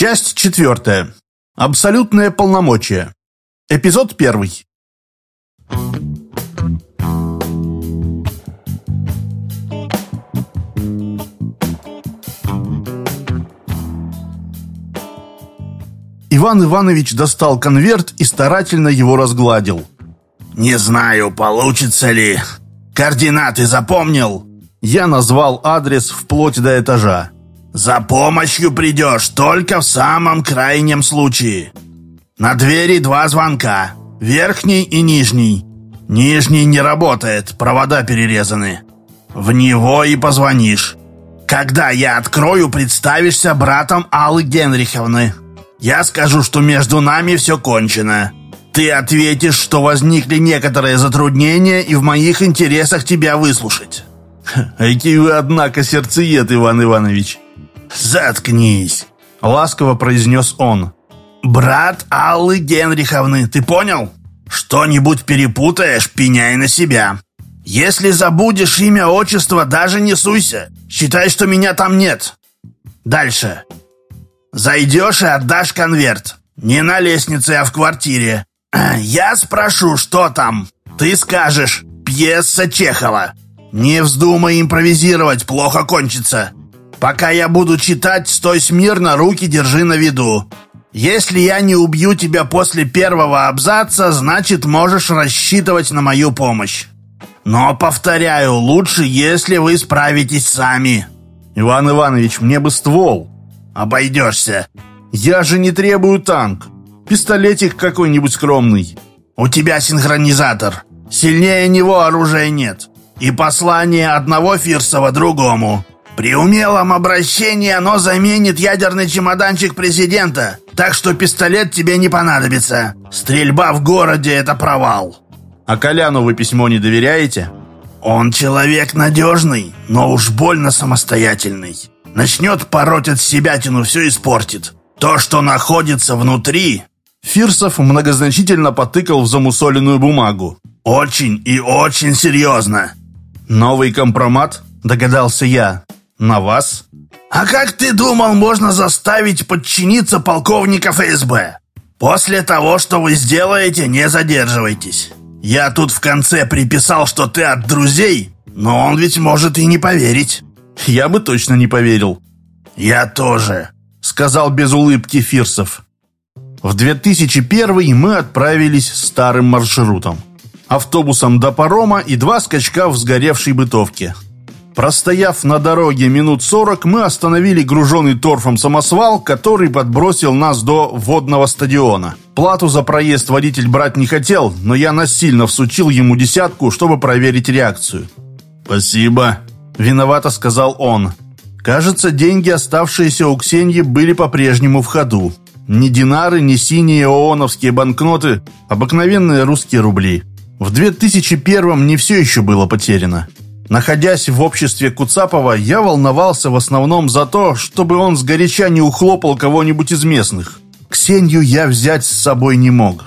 Часть четвертая. Абсолютное полномочие. Эпизод первый. Иван Иванович достал конверт и старательно его разгладил. «Не знаю, получится ли. Координаты запомнил?» Я назвал адрес вплоть до этажа. «За помощью придешь только в самом крайнем случае. На двери два звонка, верхний и нижний. Нижний не работает, провода перерезаны. В него и позвонишь. Когда я открою, представишься братом Аллы Генриховны. Я скажу, что между нами все кончено. Ты ответишь, что возникли некоторые затруднения, и в моих интересах тебя выслушать». «Какие вы, однако, сердцеед, Иван Иванович!» «Заткнись!» — ласково произнес он. «Брат Аллы Генриховны, ты понял? Что-нибудь перепутаешь, пеняй на себя. Если забудешь имя, отчество, даже не суйся. Считай, что меня там нет. Дальше. Зайдешь и отдашь конверт. Не на лестнице, а в квартире. Я спрошу, что там. Ты скажешь «Пьеса Чехова». Не вздумай импровизировать, плохо кончится. Пока я буду читать, стой смирно, руки держи на виду. Если я не убью тебя после первого абзаца, значит, можешь рассчитывать на мою помощь. Но, повторяю, лучше, если вы справитесь сами. Иван Иванович, мне бы ствол. Обойдешься. Я же не требую танк. Пистолетик какой-нибудь скромный. У тебя синхронизатор. Сильнее него оружия нет. И послание одного Фирсова другому. При умелом обращении оно заменит ядерный чемоданчик президента, так что пистолет тебе не понадобится. Стрельба в городе — это провал. А Коляну вы письмо не доверяете? Он человек надежный, но уж больно самостоятельный. Начнет пороть от себя тяну, все испортит. То, что находится внутри... Фирсов многозначительно потыкал в замусоленную бумагу. «Очень и очень серьезно». «Новый компромат?» – догадался я. «На вас?» «А как ты думал, можно заставить подчиниться полковника ФСБ? После того, что вы сделаете, не задерживайтесь. Я тут в конце приписал, что ты от друзей, но он ведь может и не поверить». «Я бы точно не поверил». «Я тоже», — сказал без улыбки Фирсов. В 2001 мы отправились старым маршрутом автобусом до парома и два скачка в сгоревшей бытовке. Простояв на дороге минут сорок, мы остановили груженный торфом самосвал, который подбросил нас до водного стадиона. Плату за проезд водитель брать не хотел, но я насильно всучил ему десятку, чтобы проверить реакцию. «Спасибо», — виновато сказал он. Кажется, деньги, оставшиеся у Ксеньи, были по-прежнему в ходу. Ни динары, ни синие ооновские банкноты, обыкновенные русские рубли. В 2001-м не все еще было потеряно. Находясь в обществе Куцапова, я волновался в основном за то, чтобы он сгоряча не ухлопал кого-нибудь из местных. Ксенью я взять с собой не мог.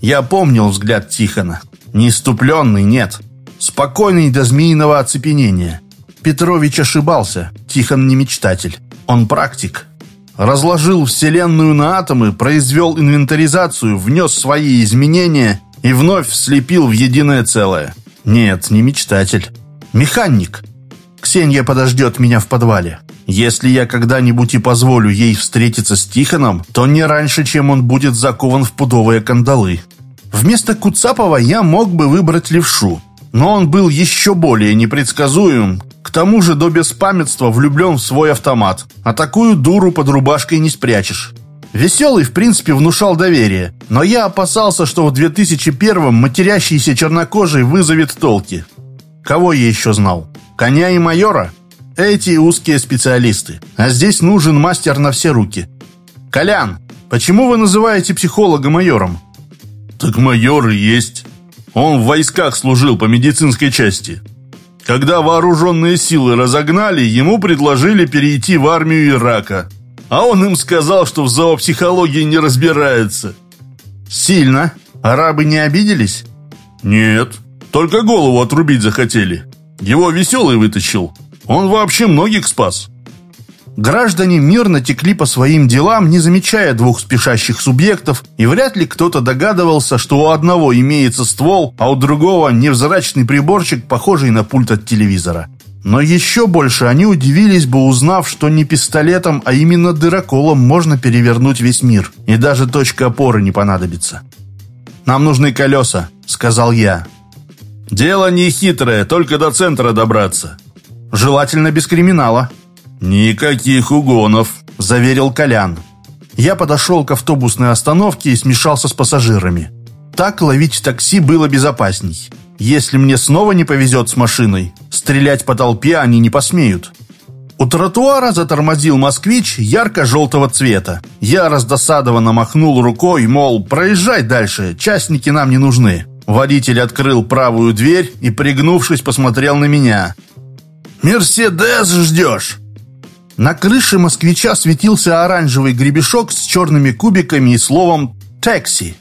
Я помнил взгляд Тихона. Не иступленный, нет. Спокойный до змеиного оцепенения. Петрович ошибался. Тихон не мечтатель. Он практик. Разложил Вселенную на атомы, произвел инвентаризацию, внес свои изменения и вновь слепил в единое целое. Нет, не мечтатель. Механик. Ксения подождет меня в подвале. Если я когда-нибудь и позволю ей встретиться с Тихоном, то не раньше, чем он будет закован в пудовые кандалы. Вместо Куцапова я мог бы выбрать левшу, но он был еще более непредсказуем, к тому же до беспамятства влюблен в свой автомат, а такую дуру под рубашкой не спрячешь. Веселый, в принципе, внушал доверие, но я опасался, что в 2001-м матерящийся чернокожий вызовет толки. Кого я еще знал? Коня и майора? Эти узкие специалисты. А здесь нужен мастер на все руки. Колян, почему вы называете психолога майором? Так майор и есть. Он в войсках служил по медицинской части. Когда вооруженные силы разогнали, ему предложили перейти в армию Ирака – а он им сказал, что в зоопсихологии не разбирается. Сильно? Арабы не обиделись? Нет, только голову отрубить захотели. Его веселый вытащил. Он вообще многих спас. Граждане мирно текли по своим делам, не замечая двух спешащих субъектов, и вряд ли кто-то догадывался, что у одного имеется ствол, а у другого невзрачный приборчик, похожий на пульт от телевизора. Но еще больше они удивились бы, узнав, что не пистолетом, а именно дыроколом можно перевернуть весь мир, и даже точка опоры не понадобится. «Нам нужны колеса», — сказал я. «Дело не хитрое, только до центра добраться». «Желательно без криминала». «Никаких угонов», – заверил Колян. Я подошел к автобусной остановке и смешался с пассажирами. Так ловить такси было безопасней. Если мне снова не повезет с машиной, стрелять по толпе они не посмеют. У тротуара затормозил москвич ярко-желтого цвета. Я раздосадованно махнул рукой, мол, проезжай дальше, частники нам не нужны. Водитель открыл правую дверь и, пригнувшись, посмотрел на меня. «Мерседес ждешь?» На крыше москвича светился оранжевый гребешок с черными кубиками и словом «такси».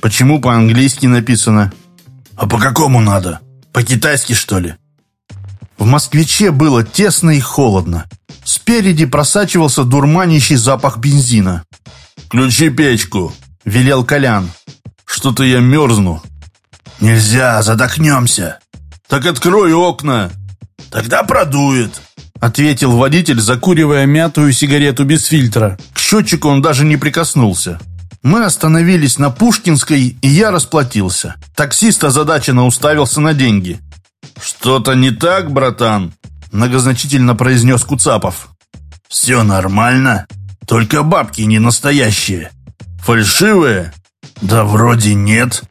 Почему по-английски написано? А по какому надо? По-китайски, что ли? В москвиче было тесно и холодно. Спереди просачивался дурманящий запах бензина. «Включи печку», — велел Колян. «Что-то я мерзну». «Нельзя, задохнемся». «Так открой окна». «Тогда продует» ответил водитель, закуривая мятую сигарету без фильтра. К счетчику он даже не прикоснулся. Мы остановились на Пушкинской, и я расплатился. Таксист озадаченно уставился на деньги. «Что-то не так, братан?» Многозначительно произнес Куцапов. «Все нормально, только бабки не настоящие». «Фальшивые?» «Да вроде нет.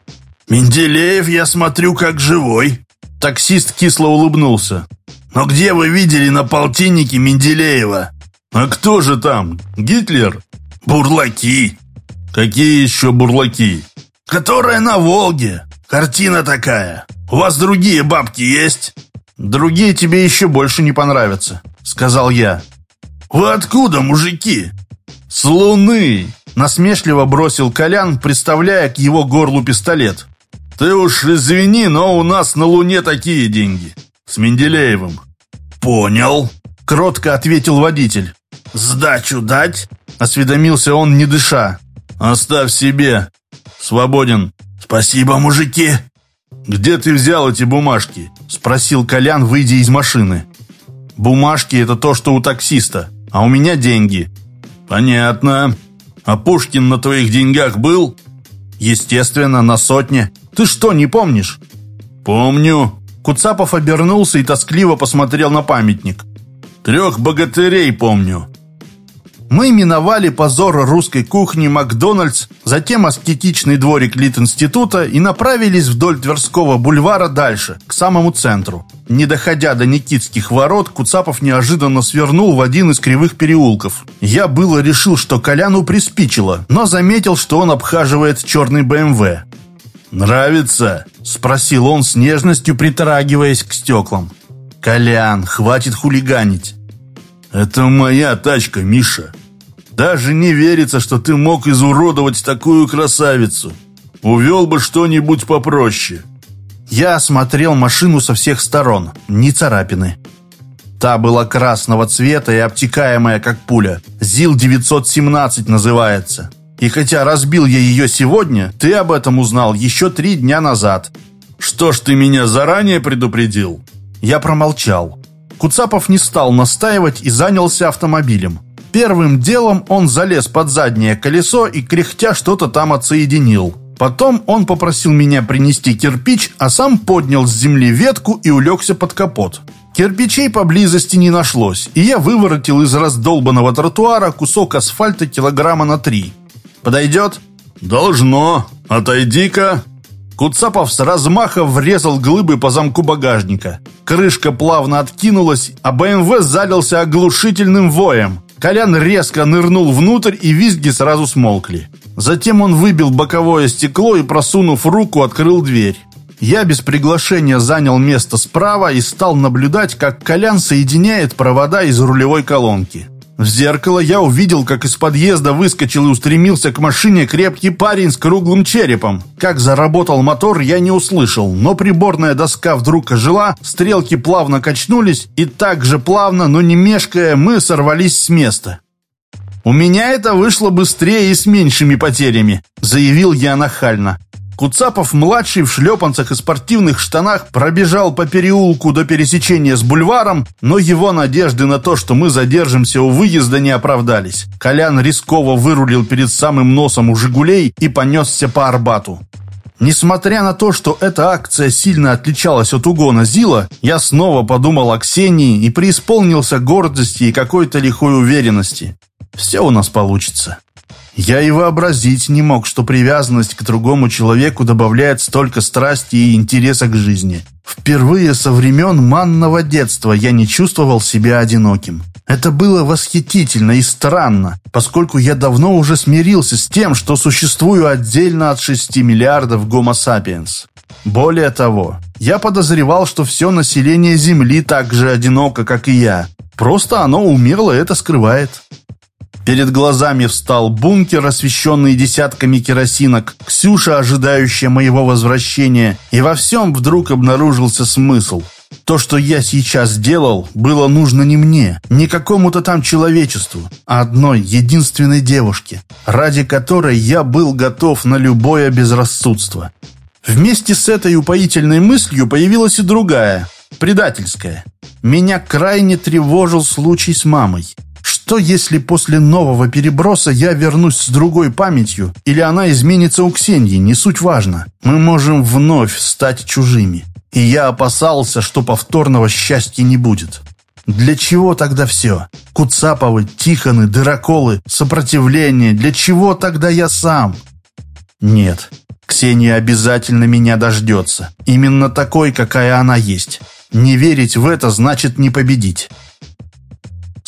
Менделеев, я смотрю, как живой». Таксист кисло улыбнулся. Но где вы видели на полтиннике Менделеева? А кто же там? Гитлер? Бурлаки. Какие еще бурлаки? Которая на Волге. Картина такая. У вас другие бабки есть? Другие тебе еще больше не понравятся, сказал я. Вы откуда, мужики? С Луны. Насмешливо бросил Колян, приставляя к его горлу пистолет. Ты уж извини, но у нас на Луне такие деньги. С Менделеевым. Понял, кротко ответил водитель. Сдачу дать? Осведомился он, не дыша. Оставь себе. Свободен. Спасибо, мужики. Где ты взял эти бумажки? Спросил Колян, выйдя из машины. Бумажки это то, что у таксиста, а у меня деньги. Понятно. А Пушкин на твоих деньгах был? Естественно, на сотне. Ты что, не помнишь? Помню. Куцапов обернулся и тоскливо посмотрел на памятник. «Трех богатырей помню». Мы миновали позор русской кухни Макдональдс, затем аскетичный дворик Лит-института и направились вдоль Тверского бульвара дальше, к самому центру. Не доходя до Никитских ворот, Куцапов неожиданно свернул в один из кривых переулков. Я было решил, что Коляну приспичило, но заметил, что он обхаживает черный БМВ. «Нравится?» – спросил он с нежностью, притрагиваясь к стеклам. «Колян, хватит хулиганить!» «Это моя тачка, Миша. Даже не верится, что ты мог изуродовать такую красавицу. Увел бы что-нибудь попроще». Я осмотрел машину со всех сторон, ни царапины. Та была красного цвета и обтекаемая, как пуля. ЗИЛ-917 называется. И хотя разбил я ее сегодня, ты об этом узнал еще три дня назад. Что ж ты меня заранее предупредил? Я промолчал. Куцапов не стал настаивать и занялся автомобилем. Первым делом он залез под заднее колесо и кряхтя что-то там отсоединил. Потом он попросил меня принести кирпич, а сам поднял с земли ветку и улегся под капот. Кирпичей поблизости не нашлось, и я выворотил из раздолбанного тротуара кусок асфальта килограмма на три. Подойдет? Должно. Отойди-ка. Куцапов с размаха врезал глыбы по замку багажника. Крышка плавно откинулась, а БМВ залился оглушительным воем. Колян резко нырнул внутрь, и визги сразу смолкли. Затем он выбил боковое стекло и, просунув руку, открыл дверь. Я без приглашения занял место справа и стал наблюдать, как Колян соединяет провода из рулевой колонки. В зеркало я увидел, как из подъезда выскочил и устремился к машине крепкий парень с круглым черепом. Как заработал мотор, я не услышал, но приборная доска вдруг ожила, стрелки плавно качнулись, и так же плавно, но не мешкая, мы сорвались с места. «У меня это вышло быстрее и с меньшими потерями», — заявил я нахально. Куцапов-младший в шлепанцах и спортивных штанах пробежал по переулку до пересечения с бульваром, но его надежды на то, что мы задержимся у выезда, не оправдались. Колян рисково вырулил перед самым носом у «Жигулей» и понесся по Арбату. Несмотря на то, что эта акция сильно отличалась от угона Зила, я снова подумал о Ксении и преисполнился гордости и какой-то лихой уверенности. Все у нас получится. Я и вообразить не мог, что привязанность к другому человеку добавляет столько страсти и интереса к жизни. Впервые со времен манного детства я не чувствовал себя одиноким. Это было восхитительно и странно, поскольку я давно уже смирился с тем, что существую отдельно от 6 миллиардов гомо сапиенс. Более того, я подозревал, что все население Земли так же одиноко, как и я. Просто оно умело это скрывает. Перед глазами встал бункер, освещенный десятками керосинок, Ксюша, ожидающая моего возвращения, и во всем вдруг обнаружился смысл. То, что я сейчас делал, было нужно не мне, не какому-то там человечеству, а одной, единственной девушке, ради которой я был готов на любое безрассудство. Вместе с этой упоительной мыслью появилась и другая, предательская. Меня крайне тревожил случай с мамой. Что если после нового переброса я вернусь с другой памятью, или она изменится у Ксении, не суть важно. Мы можем вновь стать чужими. И я опасался, что повторного счастья не будет. Для чего тогда все? Куцаповы, Тихоны, Дыроколы, сопротивление. Для чего тогда я сам? Нет, Ксения обязательно меня дождется. Именно такой, какая она есть. Не верить в это значит не победить.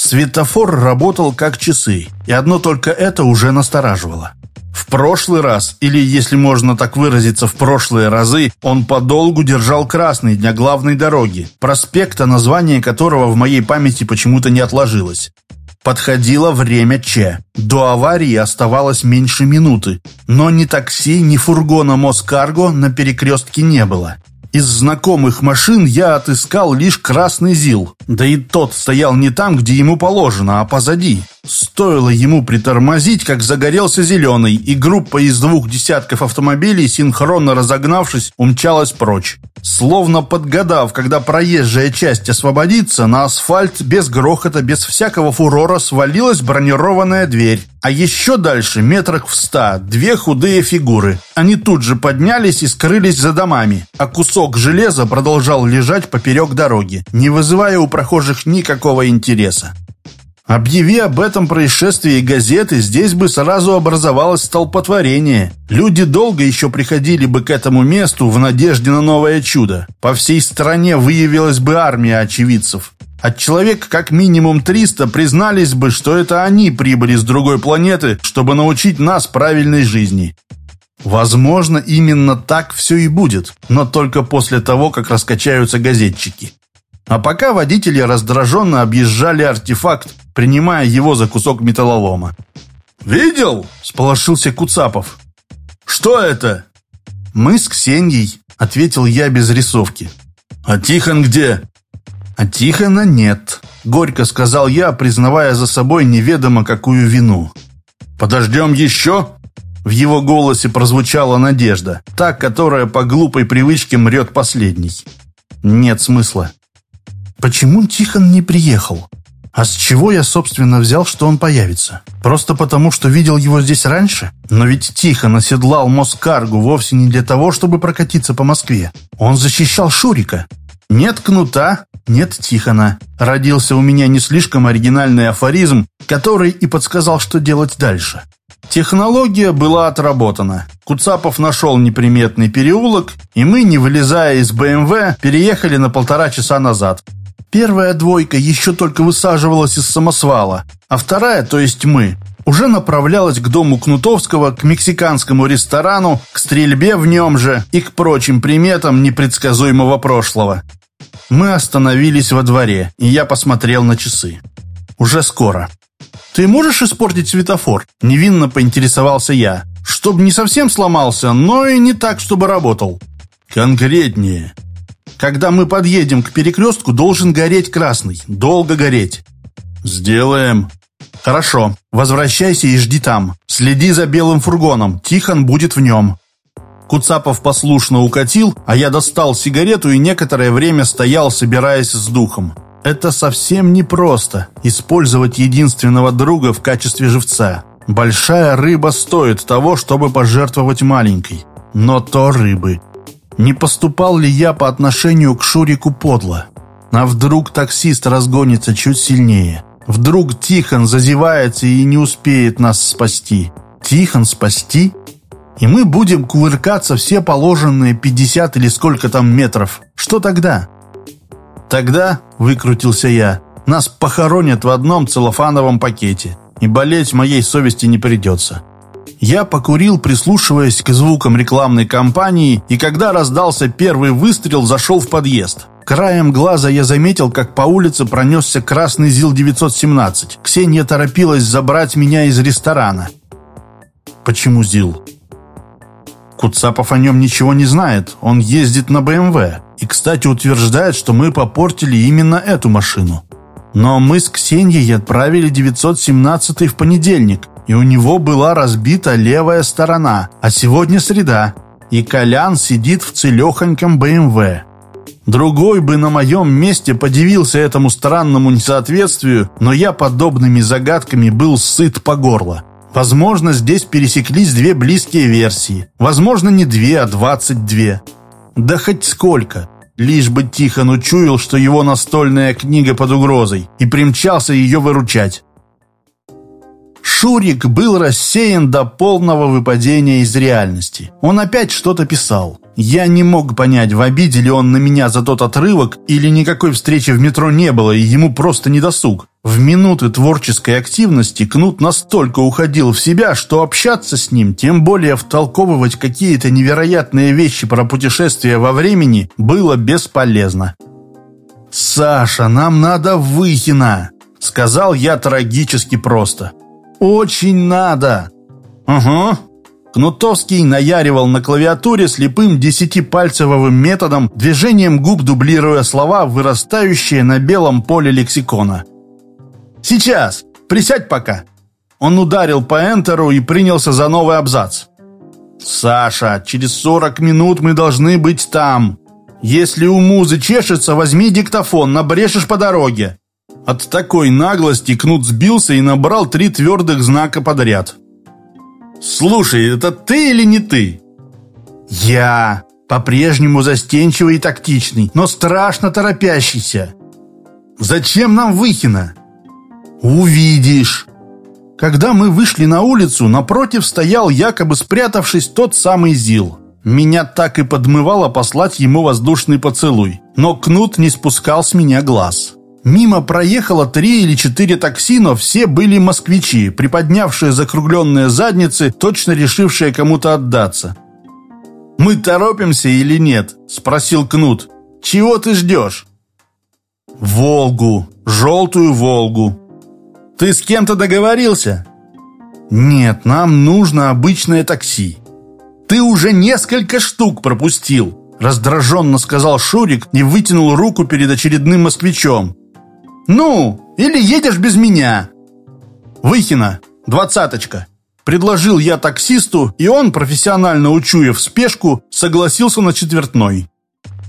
Светофор работал как часы, и одно только это уже настораживало. В прошлый раз, или, если можно так выразиться, в прошлые разы, он подолгу держал красный для главной дороги, проспекта, название которого в моей памяти почему-то не отложилось. Подходило время Че. До аварии оставалось меньше минуты, но ни такси, ни фургона Москарго на перекрестке не было. Из знакомых машин я отыскал лишь красный ЗИЛ. Да и тот стоял не там, где ему положено, а позади. Стоило ему притормозить, как загорелся зеленый, и группа из двух десятков автомобилей, синхронно разогнавшись, умчалась прочь. Словно подгадав, когда проезжая часть освободится, на асфальт без грохота, без всякого фурора свалилась бронированная дверь. А еще дальше, метрах в ста, две худые фигуры. Они тут же поднялись и скрылись за домами, а кусок железа продолжал лежать поперек дороги, не вызывая у прохожих никакого интереса. Объяви об этом происшествии газеты, здесь бы сразу образовалось столпотворение. Люди долго еще приходили бы к этому месту в надежде на новое чудо. По всей стране выявилась бы армия очевидцев. От человека как минимум 300 признались бы, что это они прибыли с другой планеты, чтобы научить нас правильной жизни. Возможно, именно так все и будет, но только после того, как раскачаются газетчики. А пока водители раздраженно объезжали артефакт, принимая его за кусок металлолома. «Видел?» – сполошился Куцапов. «Что это?» «Мы с Ксенией», – ответил я без рисовки. «А Тихон где?» «А Тихона нет», — горько сказал я, признавая за собой неведомо какую вину. «Подождем еще?» В его голосе прозвучала надежда, та, которая по глупой привычке мрет последней. «Нет смысла». «Почему Тихон не приехал? А с чего я, собственно, взял, что он появится? Просто потому, что видел его здесь раньше? Но ведь Тихон оседлал Москаргу вовсе не для того, чтобы прокатиться по Москве. Он защищал Шурика. Нет кнута, нет Тихона. Родился у меня не слишком оригинальный афоризм, который и подсказал, что делать дальше. Технология была отработана. Куцапов нашел неприметный переулок, и мы, не вылезая из БМВ, переехали на полтора часа назад. Первая двойка еще только высаживалась из самосвала, а вторая, то есть мы, уже направлялась к дому Кнутовского, к мексиканскому ресторану, к стрельбе в нем же и к прочим приметам непредсказуемого прошлого. Мы остановились во дворе, и я посмотрел на часы. Уже скоро. «Ты можешь испортить светофор?» – невинно поинтересовался я. «Чтобы не совсем сломался, но и не так, чтобы работал». «Конкретнее». «Когда мы подъедем к перекрестку, должен гореть красный. Долго гореть». «Сделаем». «Хорошо. Возвращайся и жди там. Следи за белым фургоном. Тихон будет в нем». Куцапов послушно укатил, а я достал сигарету и некоторое время стоял, собираясь с духом. Это совсем непросто – использовать единственного друга в качестве живца. Большая рыба стоит того, чтобы пожертвовать маленькой. Но то рыбы. Не поступал ли я по отношению к Шурику подло? А вдруг таксист разгонится чуть сильнее? Вдруг Тихон зазевается и не успеет нас спасти? Тихон спасти? И мы будем кувыркаться все положенные 50 или сколько там метров. Что тогда? Тогда, выкрутился я, нас похоронят в одном целлофановом пакете. И болеть моей совести не придется. Я покурил, прислушиваясь к звукам рекламной кампании, и когда раздался первый выстрел, зашел в подъезд. Краем глаза я заметил, как по улице пронесся красный ЗИЛ-917. Ксения торопилась забрать меня из ресторана. Почему ЗИЛ? Куцапов о нем ничего не знает. Он ездит на БМВ. И, кстати, утверждает, что мы попортили именно эту машину. Но мы с Ксенией отправили 917 в понедельник, и у него была разбита левая сторона, а сегодня среда, и Колян сидит в целехоньком БМВ. Другой бы на моем месте подивился этому странному несоответствию, но я подобными загадками был сыт по горло. Возможно, здесь пересеклись две близкие версии. Возможно, не две, а двадцать две. Да хоть сколько. Лишь бы Тихон учуял, что его настольная книга под угрозой, и примчался ее выручать. Шурик был рассеян до полного выпадения из реальности. Он опять что-то писал. Я не мог понять, в обиде ли он на меня за тот отрывок, или никакой встречи в метро не было, и ему просто не досуг. В минуты творческой активности Кнут настолько уходил в себя, что общаться с ним, тем более втолковывать какие-то невероятные вещи про путешествия во времени, было бесполезно. «Саша, нам надо в Выхино!» — сказал я трагически просто. «Очень надо!» «Угу», Кнутовский наяривал на клавиатуре слепым десятипальцевым методом, движением губ дублируя слова, вырастающие на белом поле лексикона. «Сейчас! Присядь пока!» Он ударил по энтеру и принялся за новый абзац. «Саша, через сорок минут мы должны быть там. Если у музы чешется, возьми диктофон, набрешешь по дороге». От такой наглости Кнут сбился и набрал три твердых знака подряд. «Слушай, это ты или не ты?» «Я. По-прежнему застенчивый и тактичный, но страшно торопящийся. Зачем нам Выхина?» «Увидишь». Когда мы вышли на улицу, напротив стоял, якобы спрятавшись, тот самый Зил. Меня так и подмывало послать ему воздушный поцелуй, но Кнут не спускал с меня глаз. Мимо проехало три или четыре такси, но все были москвичи, приподнявшие закругленные задницы, точно решившие кому-то отдаться. «Мы торопимся или нет?» – спросил Кнут. «Чего ты ждешь?» «Волгу. Желтую Волгу». «Ты с кем-то договорился?» «Нет, нам нужно обычное такси». «Ты уже несколько штук пропустил», – раздраженно сказал Шурик и вытянул руку перед очередным москвичом. «Ну, или едешь без меня?» «Выхина, двадцаточка». Предложил я таксисту, и он, профессионально учуяв спешку, согласился на четвертной.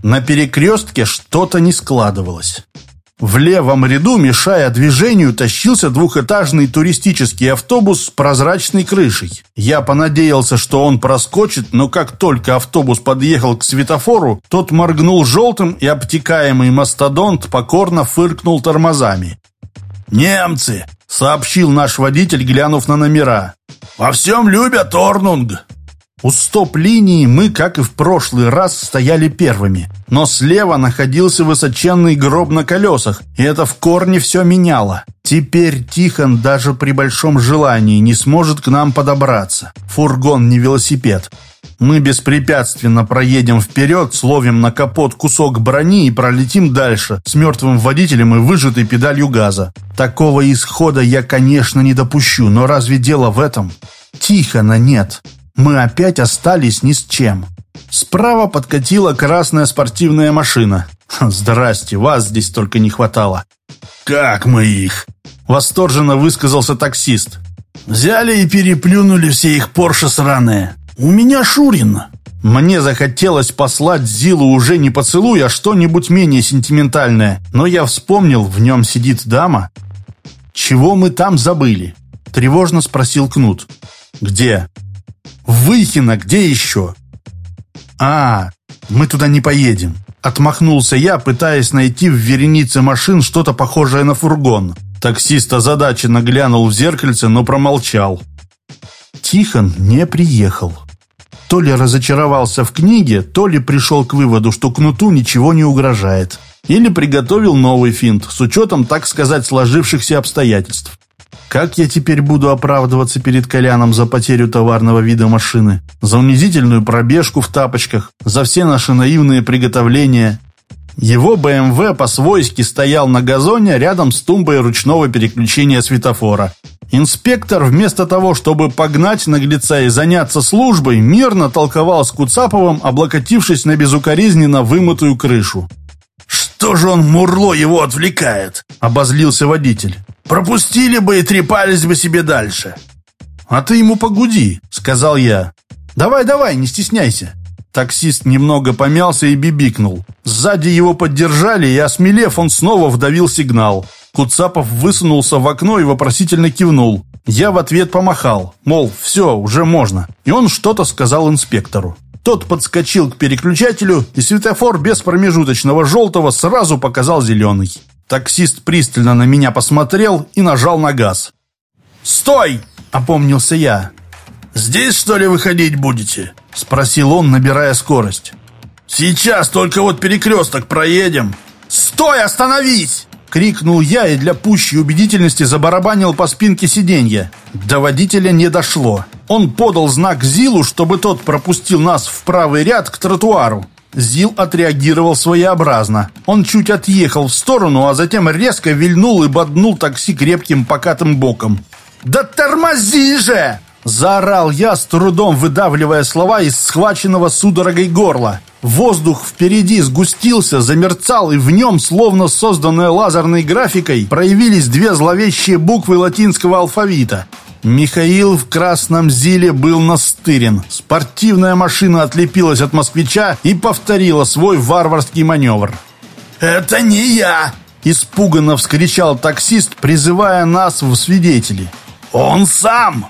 На перекрестке что-то не складывалось. В левом ряду, мешая движению, тащился двухэтажный туристический автобус с прозрачной крышей. Я понадеялся, что он проскочит, но как только автобус подъехал к светофору, тот моргнул желтым, и обтекаемый мастодонт покорно фыркнул тормозами. «Немцы!» — сообщил наш водитель, глянув на номера. «Во всем любят Орнунг!» У стоп-линии мы, как и в прошлый раз, стояли первыми. Но слева находился высоченный гроб на колесах, и это в корне все меняло. Теперь Тихон даже при большом желании не сможет к нам подобраться. Фургон не велосипед. Мы беспрепятственно проедем вперед, словим на капот кусок брони и пролетим дальше, с мертвым водителем и выжатой педалью газа. Такого исхода я, конечно, не допущу, но разве дело в этом? Тихона нет. Мы опять остались ни с чем. Справа подкатила красная спортивная машина. «Здрасте, вас здесь только не хватало». «Как мы их?» — восторженно высказался таксист. «Взяли и переплюнули все их Порше сраные. У меня Шурин». Мне захотелось послать Зилу уже не поцелуй, а что-нибудь менее сентиментальное. Но я вспомнил, в нем сидит дама. «Чего мы там забыли?» — тревожно спросил Кнут. «Где?» «Выхино, где еще?» «А, мы туда не поедем. Отмахнулся я, пытаясь найти в веренице машин что-то похожее на фургон. Таксист озадаченно глянул в зеркальце, но промолчал. Тихон не приехал. То ли разочаровался в книге, то ли пришел к выводу, что кнуту ничего не угрожает. Или приготовил новый финт, с учетом, так сказать, сложившихся обстоятельств. Как я теперь буду оправдываться перед Коляном за потерю товарного вида машины? За унизительную пробежку в тапочках? За все наши наивные приготовления? Его БМВ по-свойски стоял на газоне рядом с тумбой ручного переключения светофора. Инспектор, вместо того, чтобы погнать наглеца и заняться службой, мирно толковал с Куцаповым, облокотившись на безукоризненно вымытую крышу. «Что же он, Мурло, его отвлекает?» – обозлился водитель. Пропустили бы и трепались бы себе дальше. А ты ему погуди, сказал я. Давай, давай, не стесняйся. Таксист немного помялся и бибикнул. Сзади его поддержали, и, осмелев, он снова вдавил сигнал. Куцапов высунулся в окно и вопросительно кивнул. Я в ответ помахал, мол, все, уже можно. И он что-то сказал инспектору. Тот подскочил к переключателю, и светофор без промежуточного желтого сразу показал зеленый. Таксист пристально на меня посмотрел и нажал на газ. «Стой!» – опомнился я. «Здесь, что ли, выходить будете?» – спросил он, набирая скорость. «Сейчас, только вот перекресток проедем». «Стой, остановись!» – крикнул я и для пущей убедительности забарабанил по спинке сиденья. До водителя не дошло. Он подал знак Зилу, чтобы тот пропустил нас в правый ряд к тротуару. Зил отреагировал своеобразно. Он чуть отъехал в сторону, а затем резко вильнул и боднул такси крепким покатым боком. «Да тормози же!» Заорал я, с трудом выдавливая слова из схваченного судорогой горла. Воздух впереди сгустился, замерцал, и в нем, словно созданная лазерной графикой, проявились две зловещие буквы латинского алфавита. Михаил в красном зиле был настырен. Спортивная машина отлепилась от москвича и повторила свой варварский маневр. «Это не я!» Испуганно вскричал таксист, призывая нас в свидетели. «Он сам!»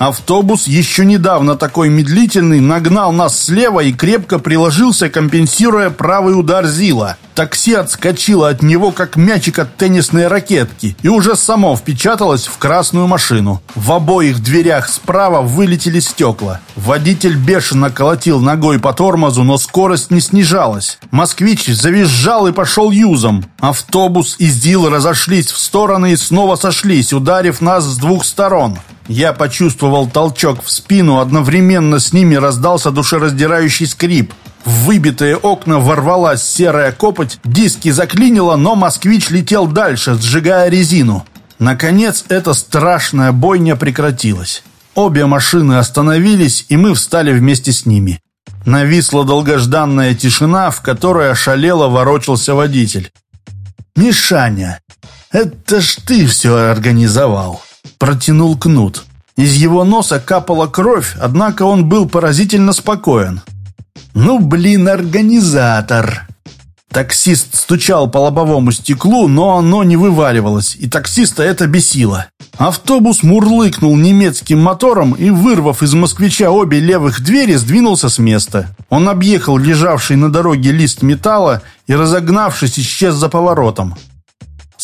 Автобус, еще недавно такой медлительный, нагнал нас слева и крепко приложился, компенсируя правый удар Зила. Такси отскочило от него, как мячик от теннисной ракетки, и уже само впечаталось в красную машину. В обоих дверях справа вылетели стекла. Водитель бешено колотил ногой по тормозу, но скорость не снижалась. Москвич завизжал и пошел юзом. Автобус и Зил разошлись в стороны и снова сошлись, ударив нас с двух сторон. Я почувствовал толчок в спину, одновременно с ними раздался душераздирающий скрип. В выбитые окна ворвалась серая копоть, диски заклинило, но москвич летел дальше, сжигая резину. Наконец, эта страшная бойня прекратилась. Обе машины остановились, и мы встали вместе с ними. Нависла долгожданная тишина, в которой ошалело ворочался водитель. «Мишаня, это ж ты все организовал!» Протянул кнут. Из его носа капала кровь, однако он был поразительно спокоен. «Ну, блин, организатор!» Таксист стучал по лобовому стеклу, но оно не вываливалось, и таксиста это бесило. Автобус мурлыкнул немецким мотором и, вырвав из москвича обе левых двери, сдвинулся с места. Он объехал лежавший на дороге лист металла и, разогнавшись, исчез за поворотом.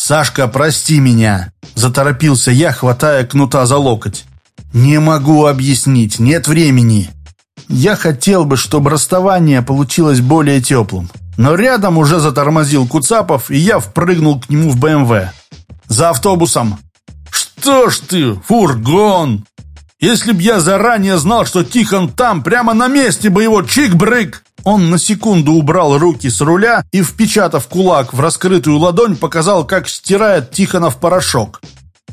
«Сашка, прости меня!» – заторопился я, хватая кнута за локоть. «Не могу объяснить, нет времени!» Я хотел бы, чтобы расставание получилось более теплым. Но рядом уже затормозил Куцапов, и я впрыгнул к нему в БМВ. «За автобусом!» «Что ж ты, фургон!» Если б я заранее знал, что Тихон там, прямо на месте бы его чик-брык!» Он на секунду убрал руки с руля и, впечатав кулак в раскрытую ладонь, показал, как стирает Тихона в порошок.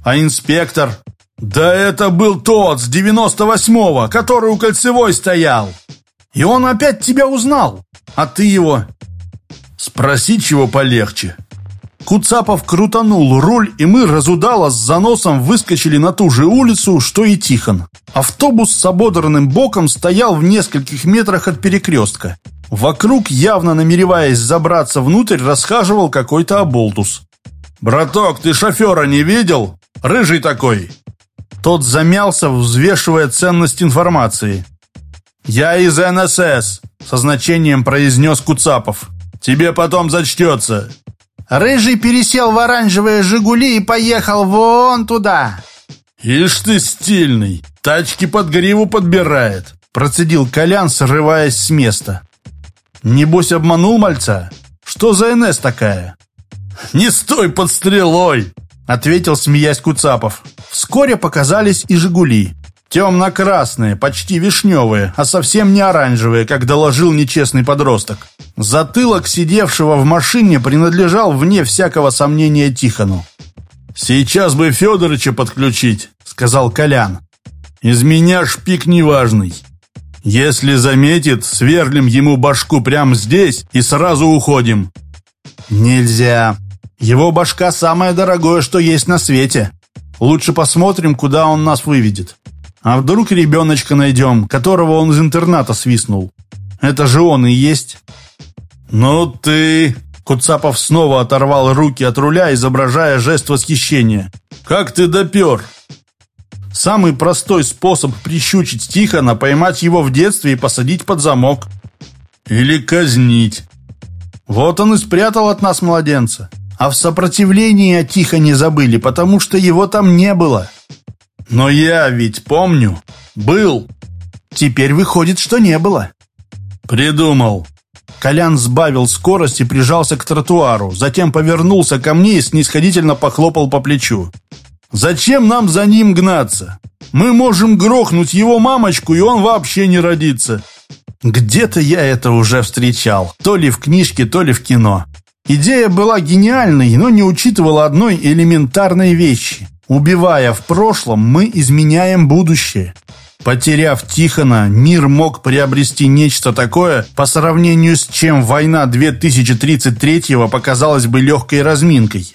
«А инспектор?» «Да это был тот с девяносто восьмого, который у кольцевой стоял!» «И он опять тебя узнал, а ты его...» «Спроси, чего полегче». Куцапов крутанул руль, и мы разудало с заносом выскочили на ту же улицу, что и Тихон. Автобус с ободранным боком стоял в нескольких метрах от перекрестка. Вокруг, явно намереваясь забраться внутрь, расхаживал какой-то оболтус. «Браток, ты шофера не видел? Рыжий такой!» Тот замялся, взвешивая ценность информации. «Я из НСС», — со значением произнес Куцапов. «Тебе потом зачтется». Рыжий пересел в оранжевые «Жигули» и поехал вон туда. «Ишь ты стильный, тачки под гриву подбирает», — процедил Колян, срываясь с места. «Небось обманул мальца? Что за НС такая?» «Не стой под стрелой!» — ответил, смеясь Куцапов. Вскоре показались и «Жигули». Темно-красные, почти вишневые, а совсем не оранжевые, как доложил нечестный подросток. Затылок сидевшего в машине принадлежал вне всякого сомнения Тихону. «Сейчас бы Федорыча подключить», — сказал Колян. «Из меня шпик неважный. Если заметит, сверлим ему башку прямо здесь и сразу уходим». «Нельзя. Его башка самое дорогое, что есть на свете. Лучше посмотрим, куда он нас выведет». А вдруг ребеночка найдем, которого он из интерната свистнул? Это же он и есть. Ну ты... Куцапов снова оторвал руки от руля, изображая жест восхищения. «Как ты допер?» Самый простой способ прищучить Тихона – поймать его в детстве и посадить под замок. Или казнить. Вот он и спрятал от нас младенца. А в сопротивлении о Тихоне забыли, потому что его там не было. Но я ведь помню. Был. Теперь выходит, что не было. Придумал. Колян сбавил скорость и прижался к тротуару, затем повернулся ко мне и снисходительно похлопал по плечу. «Зачем нам за ним гнаться? Мы можем грохнуть его мамочку, и он вообще не родится». Где-то я это уже встречал, то ли в книжке, то ли в кино. Идея была гениальной, но не учитывала одной элементарной вещи. Убивая в прошлом, мы изменяем будущее. Потеряв Тихона, мир мог приобрести нечто такое, по сравнению с чем война 2033-го показалась бы легкой разминкой.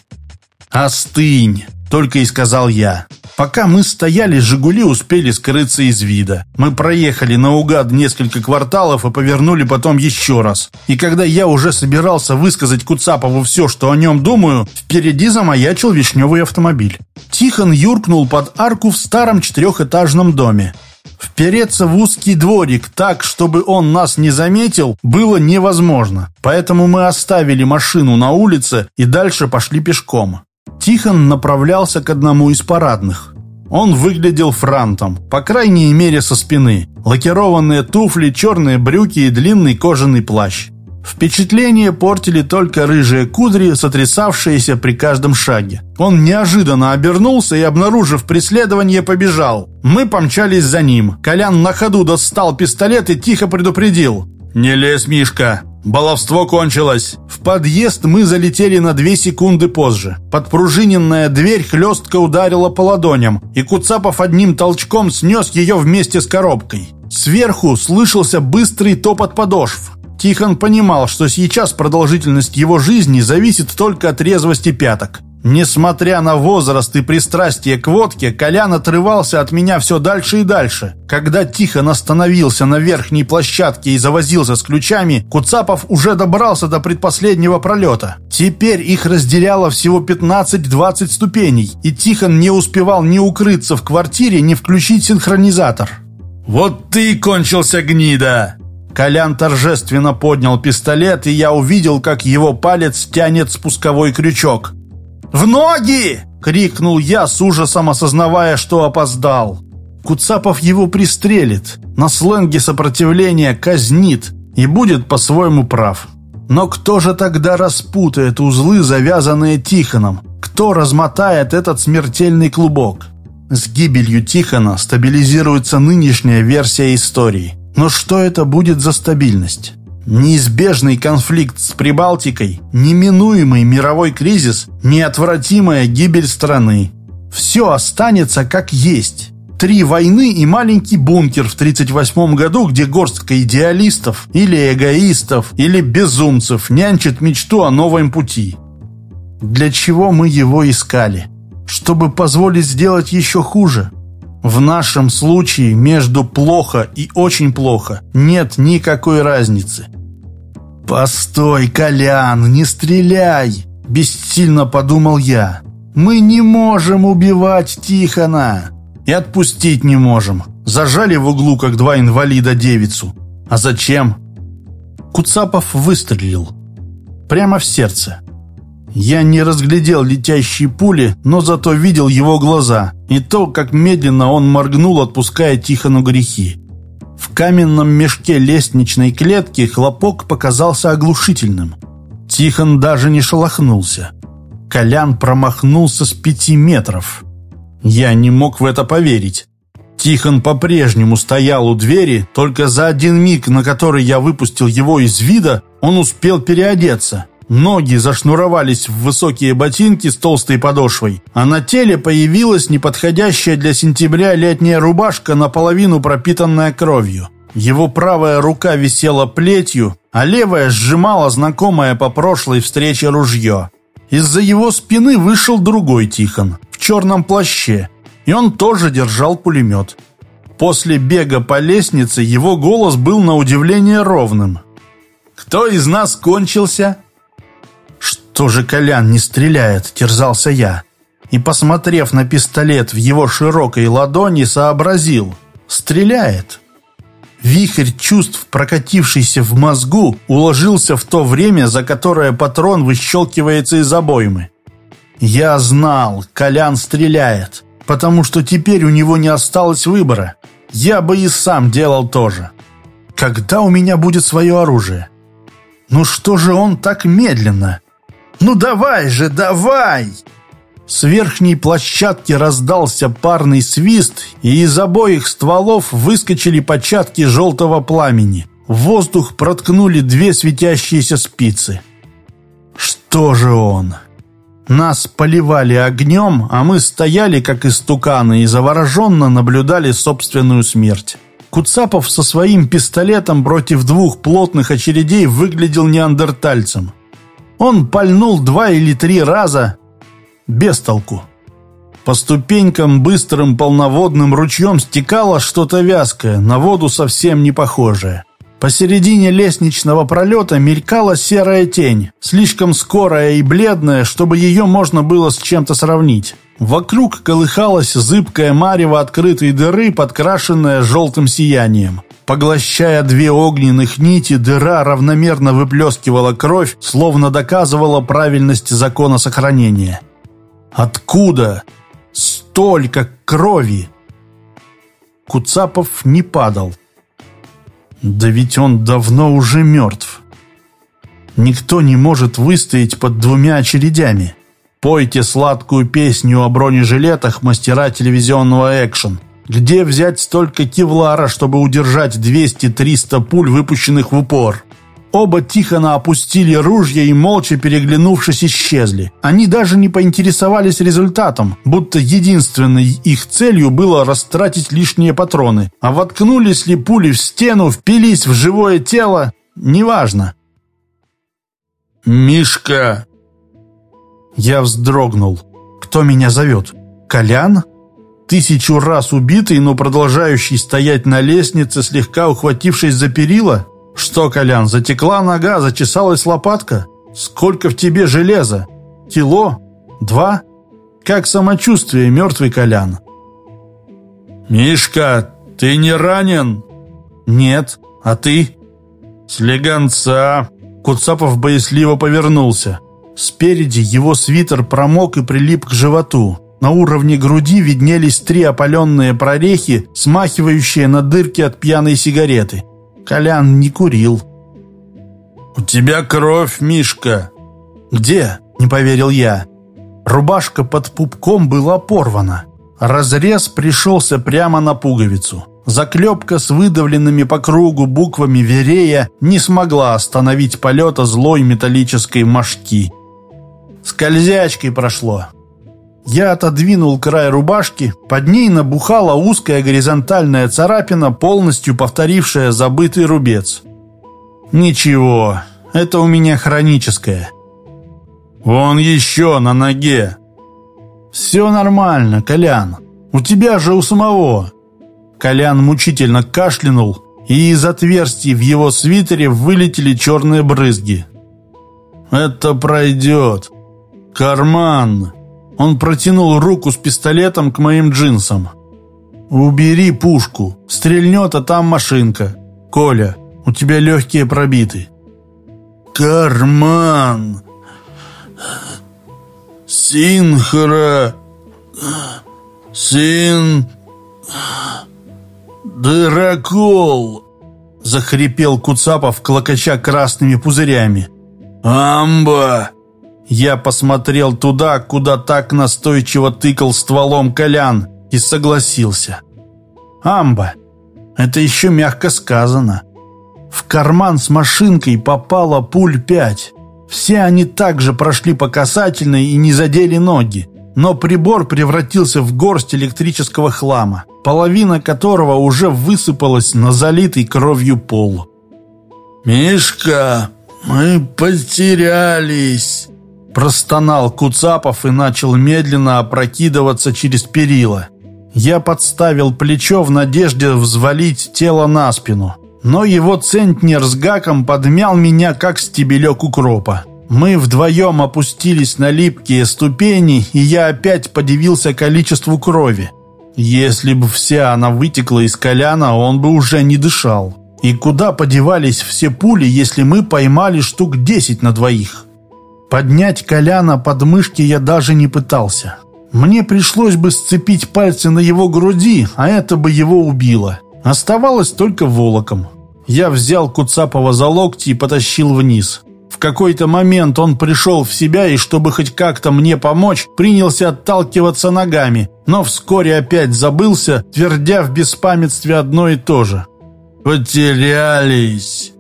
«Остынь!» — только и сказал я. Пока мы стояли, «Жигули» успели скрыться из вида. Мы проехали наугад несколько кварталов и повернули потом еще раз. И когда я уже собирался высказать Куцапову все, что о нем думаю, впереди замаячил вишневый автомобиль. Тихон юркнул под арку в старом четырехэтажном доме. Впереться в узкий дворик так, чтобы он нас не заметил, было невозможно. Поэтому мы оставили машину на улице и дальше пошли пешком. Тихон направлялся к одному из парадных. Он выглядел франтом, по крайней мере со спины. Лакированные туфли, черные брюки и длинный кожаный плащ. Впечатление портили только рыжие кудри, сотрясавшиеся при каждом шаге. Он неожиданно обернулся и, обнаружив преследование, побежал. Мы помчались за ним. Колян на ходу достал пистолет и тихо предупредил. «Не лезь, Мишка, Баловство кончилось. В подъезд мы залетели на две секунды позже. Подпружиненная дверь хлестко ударила по ладоням, и Куцапов одним толчком снес ее вместе с коробкой. Сверху слышался быстрый топот подошв. Тихон понимал, что сейчас продолжительность его жизни зависит только от резвости пяток. Несмотря на возраст и пристрастие к водке, Колян отрывался от меня все дальше и дальше. Когда Тихон остановился на верхней площадке и завозился с ключами, Куцапов уже добрался до предпоследнего пролета. Теперь их разделяло всего 15-20 ступеней, и Тихон не успевал ни укрыться в квартире, ни включить синхронизатор. «Вот ты и кончился, гнида!» Колян торжественно поднял пистолет, и я увидел, как его палец тянет спусковой крючок. «В ноги!» — крикнул я, с ужасом осознавая, что опоздал. Куцапов его пристрелит, на сленге сопротивления казнит и будет по-своему прав. Но кто же тогда распутает узлы, завязанные Тихоном? Кто размотает этот смертельный клубок? С гибелью Тихона стабилизируется нынешняя версия истории. Но что это будет за стабильность? Неизбежный конфликт с Прибалтикой, неминуемый мировой кризис, неотвратимая гибель страны. Все останется как есть. Три войны и маленький бункер в 1938 году, где горстка идеалистов или эгоистов или безумцев нянчит мечту о новом пути. Для чего мы его искали? Чтобы позволить сделать еще хуже – в нашем случае между плохо и очень плохо нет никакой разницы. «Постой, Колян, не стреляй!» – бессильно подумал я. «Мы не можем убивать Тихона!» «И отпустить не можем. Зажали в углу, как два инвалида, девицу. А зачем?» Куцапов выстрелил. Прямо в сердце. Я не разглядел летящие пули, но зато видел его глаза и то, как медленно он моргнул, отпуская Тихону грехи. Каменном мешке лестничной клетки хлопок показался оглушительным. Тихон даже не шелохнулся. Колян промахнулся с пяти метров. Я не мог в это поверить. Тихон по-прежнему стоял у двери, только за один миг, на который я выпустил его из вида, он успел переодеться. Ноги зашнуровались в высокие ботинки с толстой подошвой, а на теле появилась неподходящая для сентября летняя рубашка, наполовину пропитанная кровью. Его правая рука висела плетью, а левая сжимала знакомое по прошлой встрече ружье. Из-за его спины вышел другой Тихон в черном плаще, и он тоже держал пулемет. После бега по лестнице его голос был на удивление ровным. «Кто из нас кончился?» «Что же Колян не стреляет?» – терзался я. И, посмотрев на пистолет в его широкой ладони, сообразил – стреляет. Вихрь чувств, прокатившийся в мозгу, уложился в то время, за которое патрон выщелкивается из обоймы. Я знал, Колян стреляет, потому что теперь у него не осталось выбора. Я бы и сам делал то же. Когда у меня будет свое оружие? Ну что же он так медленно? «Ну давай же, давай!» С верхней площадки раздался парный свист, и из обоих стволов выскочили початки желтого пламени. В воздух проткнули две светящиеся спицы. Что же он? Нас поливали огнем, а мы стояли, как истуканы, и завороженно наблюдали собственную смерть. Куцапов со своим пистолетом против двух плотных очередей выглядел неандертальцем. Он пальнул два или три раза без толку. По ступенькам быстрым полноводным ручьем стекало что-то вязкое, на воду совсем не похожее. Посередине лестничного пролета мелькала серая тень, слишком скорая и бледная, чтобы ее можно было с чем-то сравнить. Вокруг колыхалась зыбкая марево открытой дыры, подкрашенная желтым сиянием. Поглощая две огненных нити, дыра равномерно выплескивала кровь, словно доказывала правильность закона сохранения. Откуда столько крови? Куцапов не падал. Да ведь он давно уже мертв. Никто не может выстоять под двумя очередями. Пойте сладкую песню о бронежилетах мастера телевизионного экшен. Где взять столько кевлара, чтобы удержать 200-300 пуль, выпущенных в упор? Оба Тихона опустили ружья и, молча переглянувшись, исчезли. Они даже не поинтересовались результатом, будто единственной их целью было растратить лишние патроны. А воткнулись ли пули в стену, впились в живое тело, неважно. «Мишка!» Я вздрогнул. «Кто меня зовет? Колян?» Тысячу раз убитый, но продолжающий стоять на лестнице, слегка ухватившись за перила? Что, Колян, затекла нога, зачесалась лопатка? Сколько в тебе железа? Кило? Два? Как самочувствие, мертвый Колян? «Мишка, ты не ранен?» «Нет. А ты?» «Слегонца!» Куцапов боязливо повернулся. Спереди его свитер промок и прилип к животу. На уровне груди виднелись три опаленные прорехи, смахивающие на дырки от пьяной сигареты. Колян не курил. «У тебя кровь, Мишка!» «Где?» – не поверил я. Рубашка под пупком была порвана. Разрез пришелся прямо на пуговицу. Заклепка с выдавленными по кругу буквами «Верея» не смогла остановить полета злой металлической мошки. Скользячкой прошло. Я отодвинул край рубашки, под ней набухала узкая горизонтальная царапина, полностью повторившая забытый рубец. Ничего, это у меня хроническое. Вон еще на ноге. Все нормально, Колян. У тебя же у самого. Колян мучительно кашлянул, и из отверстий в его свитере вылетели черные брызги. «Это пройдет. Карман!» Он протянул руку с пистолетом к моим джинсам. «Убери пушку. Стрельнет, а там машинка. Коля, у тебя легкие пробиты». «Карман! Синхра! Син... Дырокол!» Захрипел Куцапов, клокоча красными пузырями. «Амба!» Я посмотрел туда, куда так настойчиво тыкал стволом Колян, и согласился. «Амба! Это еще мягко сказано. В карман с машинкой попало пуль пять. Все они также прошли по касательной и не задели ноги. Но прибор превратился в горсть электрического хлама, половина которого уже высыпалась на залитый кровью пол. «Мишка, мы потерялись!» Простонал Куцапов и начал медленно опрокидываться через перила. Я подставил плечо в надежде взвалить тело на спину. Но его центнер с гаком подмял меня, как стебелек укропа. Мы вдвоем опустились на липкие ступени, и я опять подивился количеству крови. Если бы вся она вытекла из коляна, он бы уже не дышал. И куда подевались все пули, если мы поймали штук десять на двоих? Поднять Коляна под мышки я даже не пытался. Мне пришлось бы сцепить пальцы на его груди, а это бы его убило. Оставалось только волоком. Я взял Куцапова за локти и потащил вниз. В какой-то момент он пришел в себя и, чтобы хоть как-то мне помочь, принялся отталкиваться ногами, но вскоре опять забылся, твердя в беспамятстве одно и то же. «Потерялись!»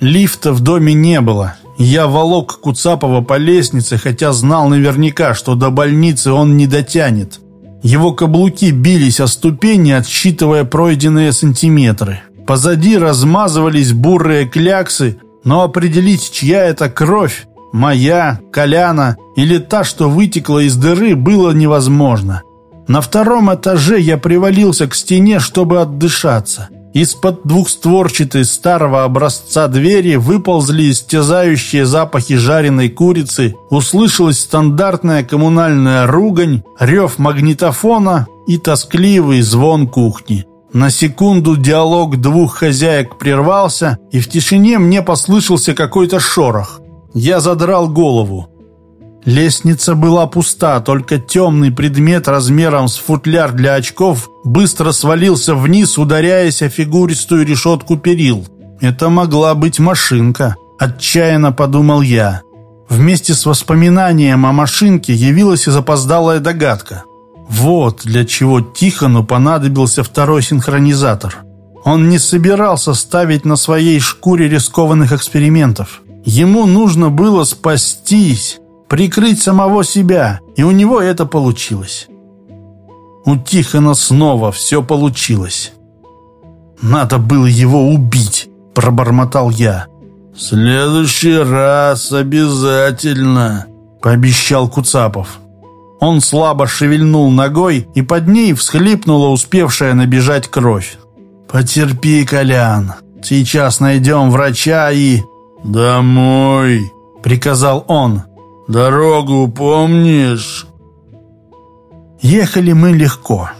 Лифта в доме не было. Я волок Куцапова по лестнице, хотя знал наверняка, что до больницы он не дотянет. Его каблуки бились о ступени, отсчитывая пройденные сантиметры. Позади размазывались бурые кляксы, но определить, чья это кровь, моя, Коляна или та, что вытекла из дыры, было невозможно. На втором этаже я привалился к стене, чтобы отдышаться. Из-под двухстворчатой старого образца двери выползли истязающие запахи жареной курицы, услышалась стандартная коммунальная ругань, рев магнитофона и тоскливый звон кухни. На секунду диалог двух хозяек прервался, и в тишине мне послышался какой-то шорох. Я задрал голову. Лестница была пуста, только темный предмет размером с футляр для очков быстро свалился вниз, ударяясь о фигуристую решетку перил. Это могла быть машинка, отчаянно подумал я. Вместе с воспоминанием о машинке явилась и запоздалая догадка. Вот для чего Тихону понадобился второй синхронизатор. Он не собирался ставить на своей шкуре рискованных экспериментов. Ему нужно было спастись, прикрыть самого себя, и у него это получилось. У Тихона снова все получилось. «Надо было его убить», — пробормотал я. «В следующий раз обязательно», — пообещал Куцапов. Он слабо шевельнул ногой, и под ней всхлипнула успевшая набежать кровь. «Потерпи, Колян. Сейчас найдем врача и...» «Домой», — приказал он. Дорогу помнишь?» Ехали мы легко.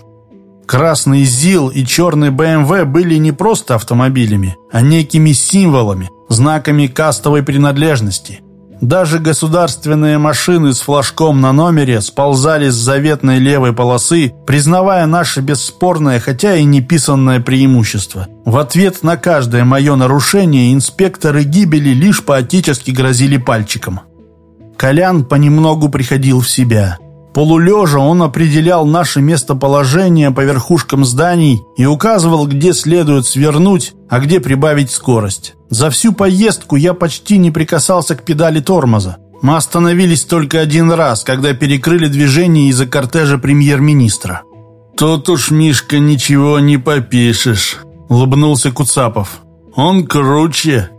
Красный ЗИЛ и черный БМВ были не просто автомобилями, а некими символами, знаками кастовой принадлежности. Даже государственные машины с флажком на номере сползали с заветной левой полосы, признавая наше бесспорное, хотя и неписанное преимущество. В ответ на каждое мое нарушение инспекторы гибели лишь поотечески грозили пальчиком. Колян понемногу приходил в себя. Полулежа он определял наше местоположение по верхушкам зданий и указывал, где следует свернуть, а где прибавить скорость. За всю поездку я почти не прикасался к педали тормоза. Мы остановились только один раз, когда перекрыли движение из-за кортежа премьер-министра. «Тут уж, Мишка, ничего не попишешь», — улыбнулся Куцапов. «Он круче».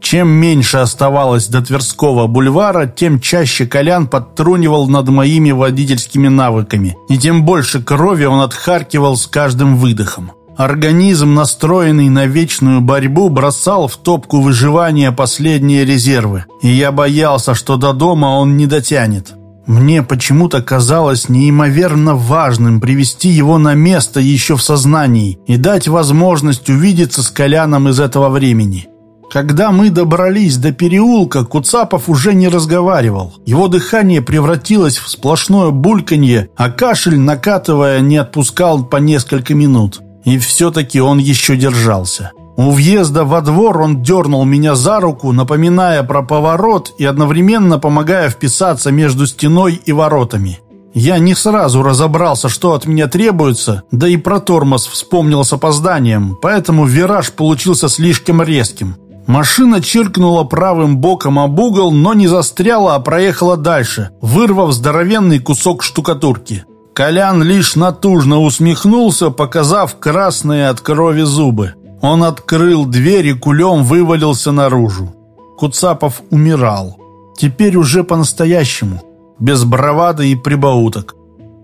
Чем меньше оставалось до Тверского бульвара, тем чаще Колян подтрунивал над моими водительскими навыками, и тем больше крови он отхаркивал с каждым выдохом. Организм, настроенный на вечную борьбу, бросал в топку выживания последние резервы, и я боялся, что до дома он не дотянет. Мне почему-то казалось неимоверно важным привести его на место еще в сознании и дать возможность увидеться с Коляном из этого времени. Когда мы добрались до переулка, Куцапов уже не разговаривал. Его дыхание превратилось в сплошное бульканье, а кашель, накатывая, не отпускал по несколько минут. И все-таки он еще держался. У въезда во двор он дернул меня за руку, напоминая про поворот и одновременно помогая вписаться между стеной и воротами. Я не сразу разобрался, что от меня требуется, да и про тормоз вспомнил с опозданием, поэтому вираж получился слишком резким. Машина чиркнула правым боком об угол, но не застряла, а проехала дальше, вырвав здоровенный кусок штукатурки. Колян лишь натужно усмехнулся, показав красные от крови зубы. Он открыл дверь и кулем вывалился наружу. Куцапов умирал. Теперь уже по-настоящему, без бравады и прибауток.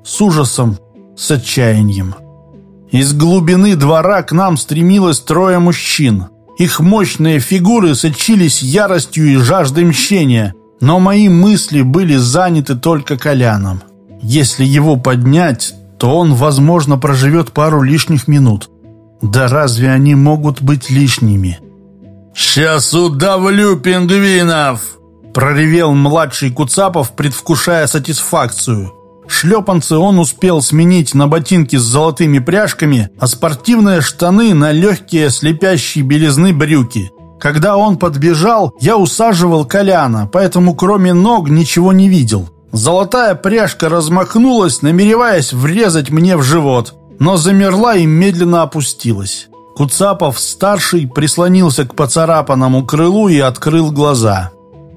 С ужасом, с отчаянием. Из глубины двора к нам стремилось трое мужчин. Их мощные фигуры сочились яростью и жаждой мщения, но мои мысли были заняты только Коляном. Если его поднять, то он, возможно, проживет пару лишних минут. Да разве они могут быть лишними? «Сейчас удавлю пингвинов!» Проревел младший Куцапов, предвкушая сатисфакцию. Шлепанцы он успел сменить на ботинки с золотыми пряжками, а спортивные штаны на легкие слепящие белизны брюки. Когда он подбежал, я усаживал Коляна, поэтому кроме ног ничего не видел. Золотая пряжка размахнулась, намереваясь врезать мне в живот, но замерла и медленно опустилась. Куцапов-старший прислонился к поцарапанному крылу и открыл глаза.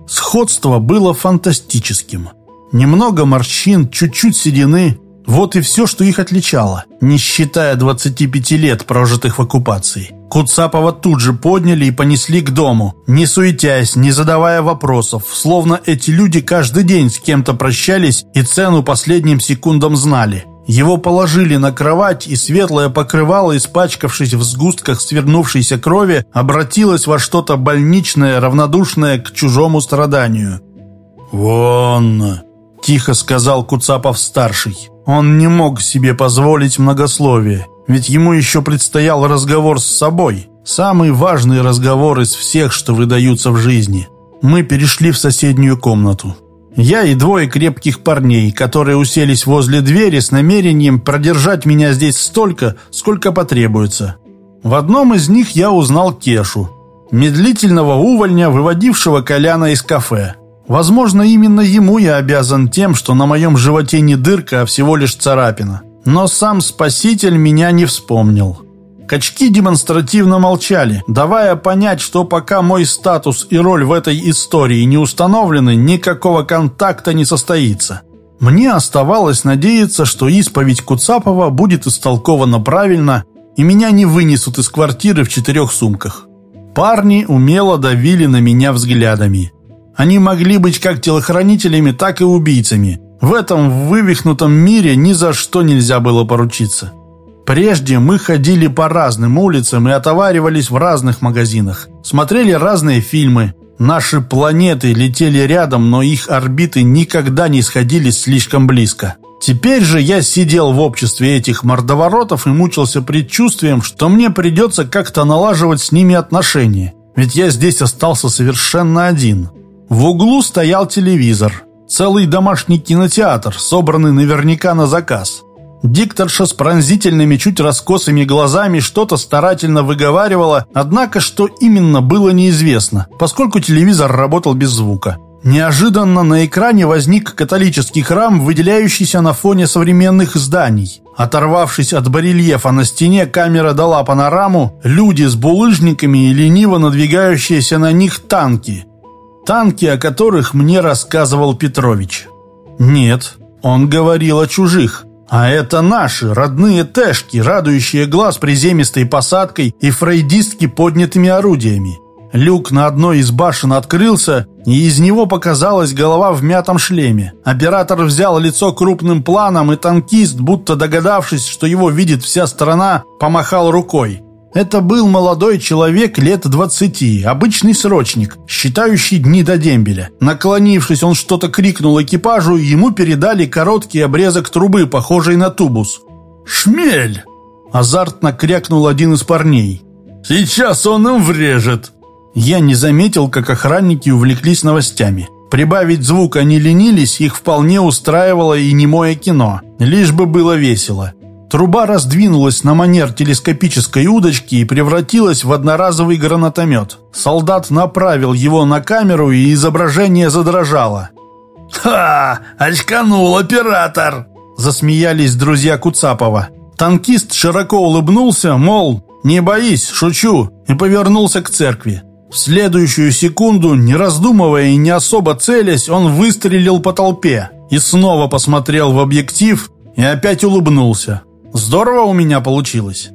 Сходство было фантастическим. Немного морщин, чуть-чуть седины. Вот и все, что их отличало, не считая 25 лет, прожитых в оккупации. Куцапова тут же подняли и понесли к дому, не суетясь, не задавая вопросов, словно эти люди каждый день с кем-то прощались и цену последним секундам знали. Его положили на кровать, и светлое покрывало, испачкавшись в сгустках свернувшейся крови, обратилось во что-то больничное, равнодушное к чужому страданию. «Вон!» — тихо сказал Куцапов-старший. Он не мог себе позволить многословие, ведь ему еще предстоял разговор с собой. Самый важный разговор из всех, что выдаются в жизни. Мы перешли в соседнюю комнату. Я и двое крепких парней, которые уселись возле двери с намерением продержать меня здесь столько, сколько потребуется. В одном из них я узнал Кешу, медлительного увольня, выводившего Коляна из кафе. Возможно, именно ему я обязан тем, что на моем животе не дырка, а всего лишь царапина. Но сам спаситель меня не вспомнил. Качки демонстративно молчали, давая понять, что пока мой статус и роль в этой истории не установлены, никакого контакта не состоится. Мне оставалось надеяться, что исповедь Куцапова будет истолкована правильно, и меня не вынесут из квартиры в четырех сумках. Парни умело давили на меня взглядами. Они могли быть как телохранителями, так и убийцами. В этом вывихнутом мире ни за что нельзя было поручиться. Прежде мы ходили по разным улицам и отоваривались в разных магазинах. Смотрели разные фильмы. Наши планеты летели рядом, но их орбиты никогда не сходились слишком близко. Теперь же я сидел в обществе этих мордоворотов и мучился предчувствием, что мне придется как-то налаживать с ними отношения. Ведь я здесь остался совершенно один. В углу стоял телевизор. Целый домашний кинотеатр, собранный наверняка на заказ. Дикторша с пронзительными, чуть раскосыми глазами что-то старательно выговаривала, однако что именно было неизвестно, поскольку телевизор работал без звука. Неожиданно на экране возник католический храм, выделяющийся на фоне современных зданий. Оторвавшись от барельефа на стене, камера дала панораму, люди с булыжниками и лениво надвигающиеся на них танки. Танки, о которых мне рассказывал Петрович. Нет, он говорил о чужих. А это наши, родные тэшки, радующие глаз приземистой посадкой и фрейдистки поднятыми орудиями. Люк на одной из башен открылся, и из него показалась голова в мятом шлеме. Оператор взял лицо крупным планом, и танкист, будто догадавшись, что его видит вся страна, помахал рукой. Это был молодой человек лет двадцати, обычный срочник, считающий дни до дембеля. Наклонившись, он что-то крикнул экипажу, и ему передали короткий обрезок трубы, похожий на тубус. «Шмель!» – азартно крякнул один из парней. «Сейчас он им врежет!» Я не заметил, как охранники увлеклись новостями. Прибавить звук они ленились, их вполне устраивало и немое кино, лишь бы было весело. Труба раздвинулась на манер телескопической удочки и превратилась в одноразовый гранатомет. Солдат направил его на камеру, и изображение задрожало. «Ха! Очканул оператор!» Засмеялись друзья Куцапова. Танкист широко улыбнулся, мол, «Не боись, шучу», и повернулся к церкви. В следующую секунду, не раздумывая и не особо целясь, он выстрелил по толпе и снова посмотрел в объектив и опять улыбнулся. Здорово у меня получилось.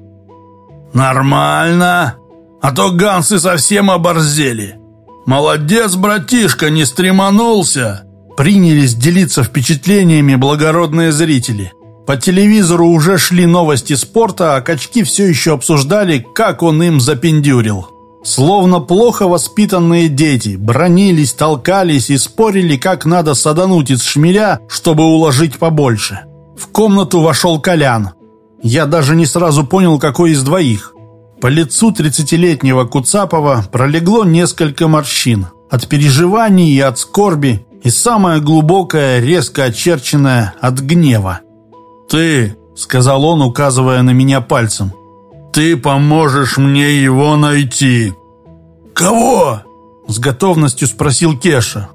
Нормально. А то гансы совсем оборзели. Молодец, братишка, не стреманулся. Принялись делиться впечатлениями благородные зрители. По телевизору уже шли новости спорта, а качки все еще обсуждали, как он им запендюрил. Словно плохо воспитанные дети, бронились, толкались и спорили, как надо садануть из шмеля, чтобы уложить побольше. В комнату вошел Колян. Я даже не сразу понял, какой из двоих. По лицу тридцатилетнего Куцапова пролегло несколько морщин. От переживаний и от скорби, и самое глубокое, резко очерченное от гнева. «Ты», — сказал он, указывая на меня пальцем, ты поможешь мне его найти». «Кого?» — с готовностью спросил Кеша.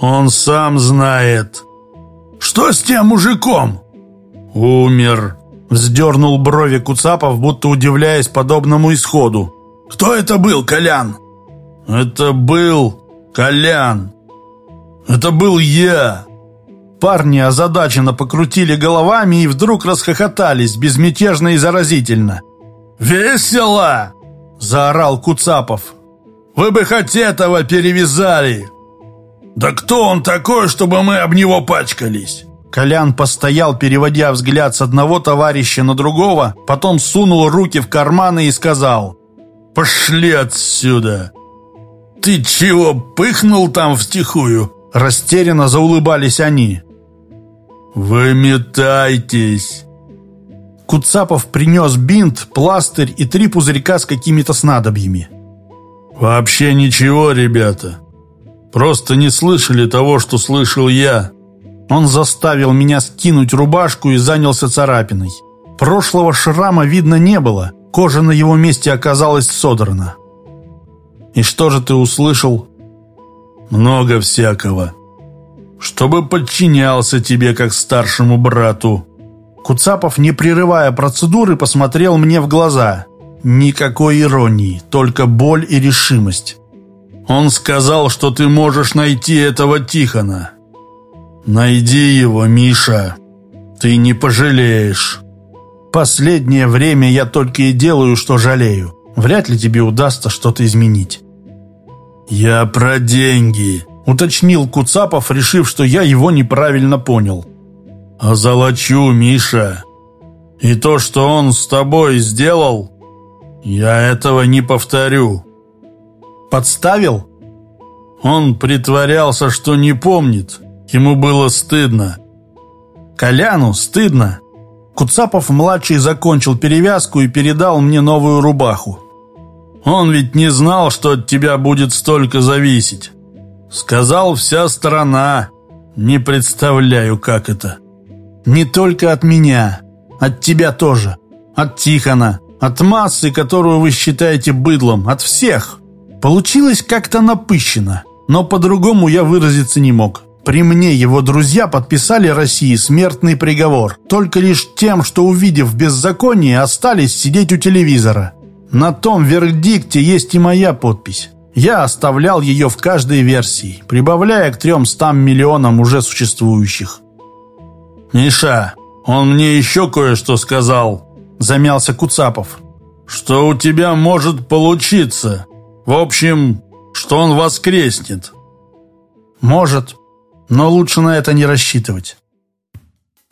«Он сам знает». «Что с тем мужиком?» «Умер», — вздернул брови Куцапов, будто удивляясь подобному исходу. «Кто это был, Колян?» «Это был Колян. Это был я». Парни озадаченно покрутили головами и вдруг расхохотались безмятежно и заразительно. «Весело!» – заорал Куцапов. «Вы бы хоть этого перевязали!» «Да кто он такой, чтобы мы об него пачкались?» Колян постоял, переводя взгляд с одного товарища на другого, потом сунул руки в карманы и сказал «Пошли отсюда!» «Ты чего, пыхнул там втихую?» Растерянно заулыбались они. «Выметайтесь!» Куцапов принес бинт, пластырь и три пузырька с какими-то снадобьями. «Вообще ничего, ребята. Просто не слышали того, что слышал я». Он заставил меня скинуть рубашку и занялся царапиной. Прошлого шрама видно не было, кожа на его месте оказалась содрана. «И что же ты услышал?» «Много всякого. Чтобы подчинялся тебе как старшему брату». Куцапов, не прерывая процедуры, посмотрел мне в глаза. Никакой иронии, только боль и решимость. «Он сказал, что ты можешь найти этого Тихона. Найди его, Миша. Ты не пожалеешь». «Последнее время я только и делаю, что жалею. Вряд ли тебе удастся что-то изменить». «Я про деньги», — уточнил Куцапов, решив, что я его неправильно понял. «Озолочу, Миша. И то, что он с тобой сделал, я этого не повторю». «Подставил?» Он притворялся, что не помнит. Ему было стыдно. «Коляну стыдно?» Куцапов-младший закончил перевязку и передал мне новую рубаху. «Он ведь не знал, что от тебя будет столько зависеть. Сказал вся страна. Не представляю, как это». Не только от меня, от тебя тоже, от Тихона, от массы, которую вы считаете быдлом, от всех. Получилось как-то напыщенно. Но по-другому я выразиться не мог. При мне его друзья подписали России смертный приговор, только лишь тем, что, увидев беззаконие, остались сидеть у телевизора. На том вердикте есть и моя подпись. Я оставлял ее в каждой версии, прибавляя к 300 миллионам уже существующих. «Миша, он мне еще кое-что сказал», — замялся Куцапов. «Что у тебя может получиться. В общем, что он воскреснет». «Может, но лучше на это не рассчитывать».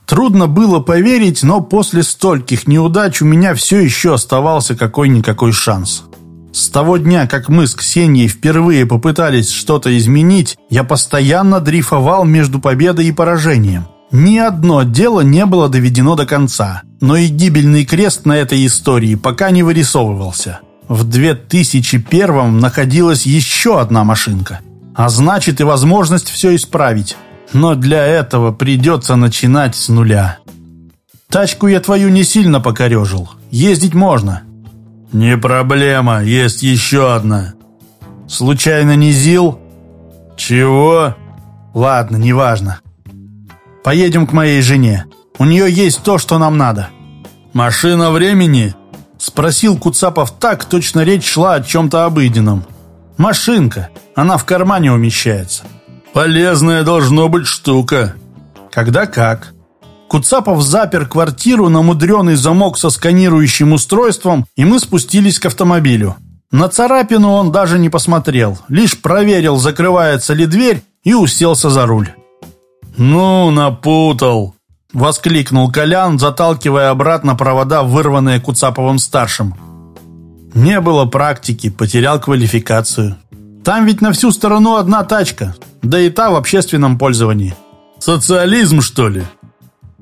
Трудно было поверить, но после стольких неудач у меня все еще оставался какой-никакой шанс. С того дня, как мы с Ксенией впервые попытались что-то изменить, я постоянно дрейфовал между победой и поражением. Ни одно дело не было доведено до конца, но и гибельный крест на этой истории пока не вырисовывался. В 2001 находилась еще одна машинка, а значит и возможность все исправить. Но для этого придется начинать с нуля. Тачку я твою не сильно покорежил, ездить можно. Не проблема, есть еще одна. Случайно не ЗИЛ? Чего? Ладно, неважно. Поедем к моей жене. У нее есть то, что нам надо». «Машина времени?» Спросил Куцапов так, точно речь шла о чем-то обыденном. «Машинка. Она в кармане умещается». «Полезная должно быть штука». «Когда как». Куцапов запер квартиру на мудреный замок со сканирующим устройством, и мы спустились к автомобилю. На царапину он даже не посмотрел, лишь проверил, закрывается ли дверь, и уселся за руль. «Ну, напутал!» — воскликнул Колян, заталкивая обратно провода, вырванные Куцаповым-старшим. «Не было практики, потерял квалификацию. Там ведь на всю сторону одна тачка, да и та в общественном пользовании». «Социализм, что ли?»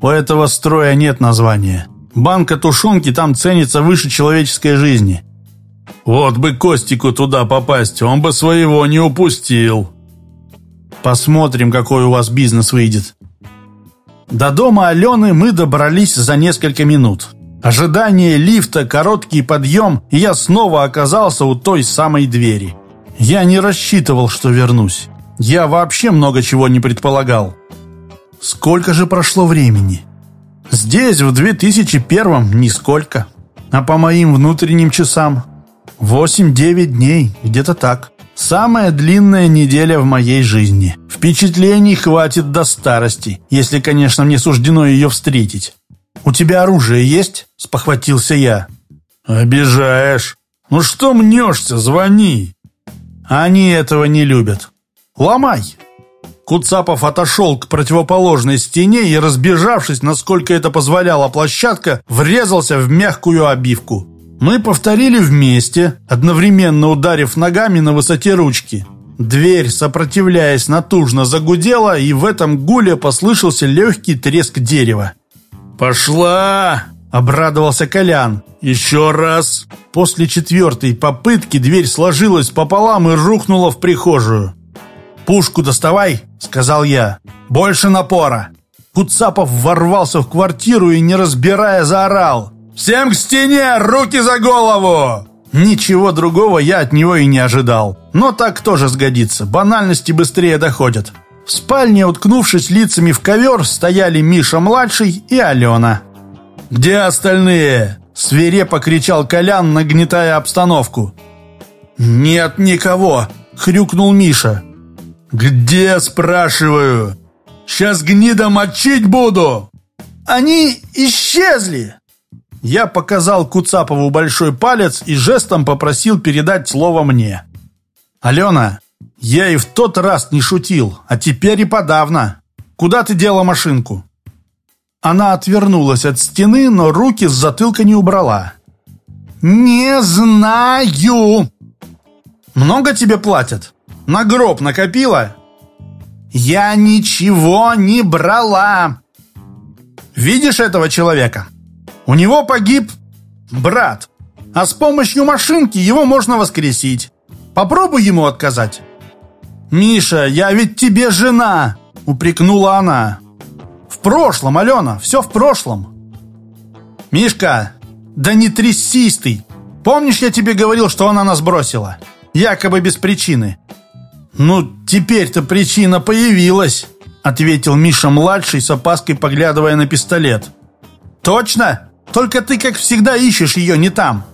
«У этого строя нет названия. Банка тушенки там ценится выше человеческой жизни». «Вот бы Костику туда попасть, он бы своего не упустил». Посмотрим, какой у вас бизнес выйдет. До дома Алены мы добрались за несколько минут. Ожидание лифта, короткий подъем, и я снова оказался у той самой двери. Я не рассчитывал, что вернусь. Я вообще много чего не предполагал. Сколько же прошло времени? Здесь, в 2001-м, нисколько. А по моим внутренним часам? 8-9 дней, где-то так. Самая длинная неделя в моей жизни. Впечатлений хватит до старости, если, конечно, мне суждено ее встретить. «У тебя оружие есть?» – спохватился я. «Обижаешь. Ну что мнешься? Звони». Они этого не любят. «Ломай!» Куцапов отошел к противоположной стене и, разбежавшись, насколько это позволяла площадка, врезался в мягкую обивку. Мы повторили вместе, одновременно ударив ногами на высоте ручки. Дверь, сопротивляясь, натужно загудела, и в этом гуле послышался легкий треск дерева. «Пошла!» — обрадовался Колян. «Еще раз!» После четвертой попытки дверь сложилась пополам и рухнула в прихожую. «Пушку доставай!» — сказал я. «Больше напора!» Куцапов ворвался в квартиру и, не разбирая, заорал. «Всем к стене! Руки за голову!» Ничего другого я от него и не ожидал. Но так тоже сгодится, банальности быстрее доходят. В спальне, уткнувшись лицами в ковер, стояли Миша-младший и Алена. «Где остальные?» – свирепо кричал Колян, нагнетая обстановку. «Нет никого!» – хрюкнул Миша. «Где, спрашиваю? Сейчас гнида мочить буду!» «Они исчезли!» Я показал Куцапову большой палец и жестом попросил передать слово мне. «Алена, я и в тот раз не шутил, а теперь и подавно. Куда ты дела машинку?» Она отвернулась от стены, но руки с затылка не убрала. «Не знаю!» «Много тебе платят? На гроб накопила?» «Я ничего не брала!» «Видишь этого человека?» У него погиб брат, а с помощью машинки его можно воскресить. Попробуй ему отказать. «Миша, я ведь тебе жена!» — упрекнула она. «В прошлом, Алена, все в прошлом». «Мишка, да не трясись ты! Помнишь, я тебе говорил, что она нас бросила? Якобы без причины». «Ну, «Теперь-то причина появилась», — ответил Миша-младший с опаской, поглядывая на пистолет. «Точно? Только ты, как всегда, ищешь ее не там.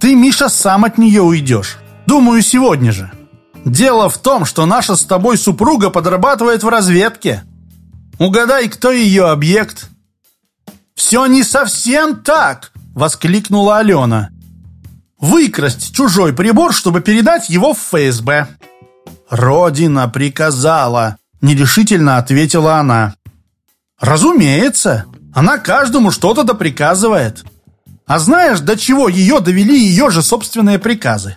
Ты, Миша, сам от нее уйдешь. Думаю, сегодня же. Дело в том, что наша с тобой супруга подрабатывает в разведке. Угадай, кто ее объект?» «Все не совсем так!» — воскликнула Алена. «Выкрасть чужой прибор, чтобы передать его в ФСБ». «Родина приказала», — нерешительно ответила она. «Разумеется, она каждому что-то да приказывает. А знаешь, до чего ее довели ее же собственные приказы?»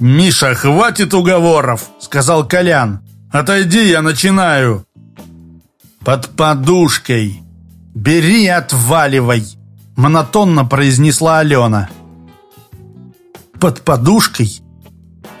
«Миша, хватит уговоров!» — сказал Колян. «Отойди, я начинаю!» «Под подушкой! Бери и отваливай!» — монотонно произнесла Алена. «Под подушкой?»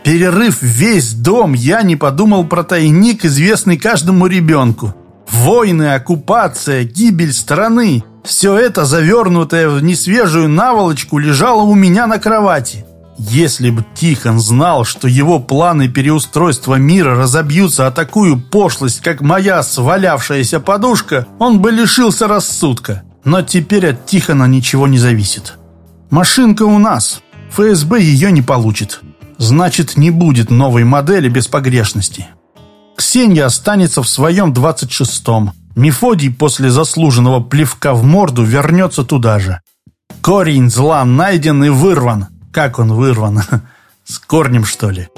Перерыв весь дом, я не подумал про тайник, известный каждому ребенку. Войны, оккупация, гибель страны — все это, завернутое в несвежую наволочку, лежало у меня на кровати. Если бы Тихон знал, что его планы переустройства мира разобьются о такую пошлость, как моя свалявшаяся подушка, он бы лишился рассудка. Но теперь от Тихона ничего не зависит. Машинка у нас. ФСБ ее не получит. Значит, не будет новой модели без погрешности. Ксения останется в своем 26-м. Мефодий после заслуженного плевка в морду вернется туда же. Корень зла найден и вырван. Как он вырван? С корнем, что ли?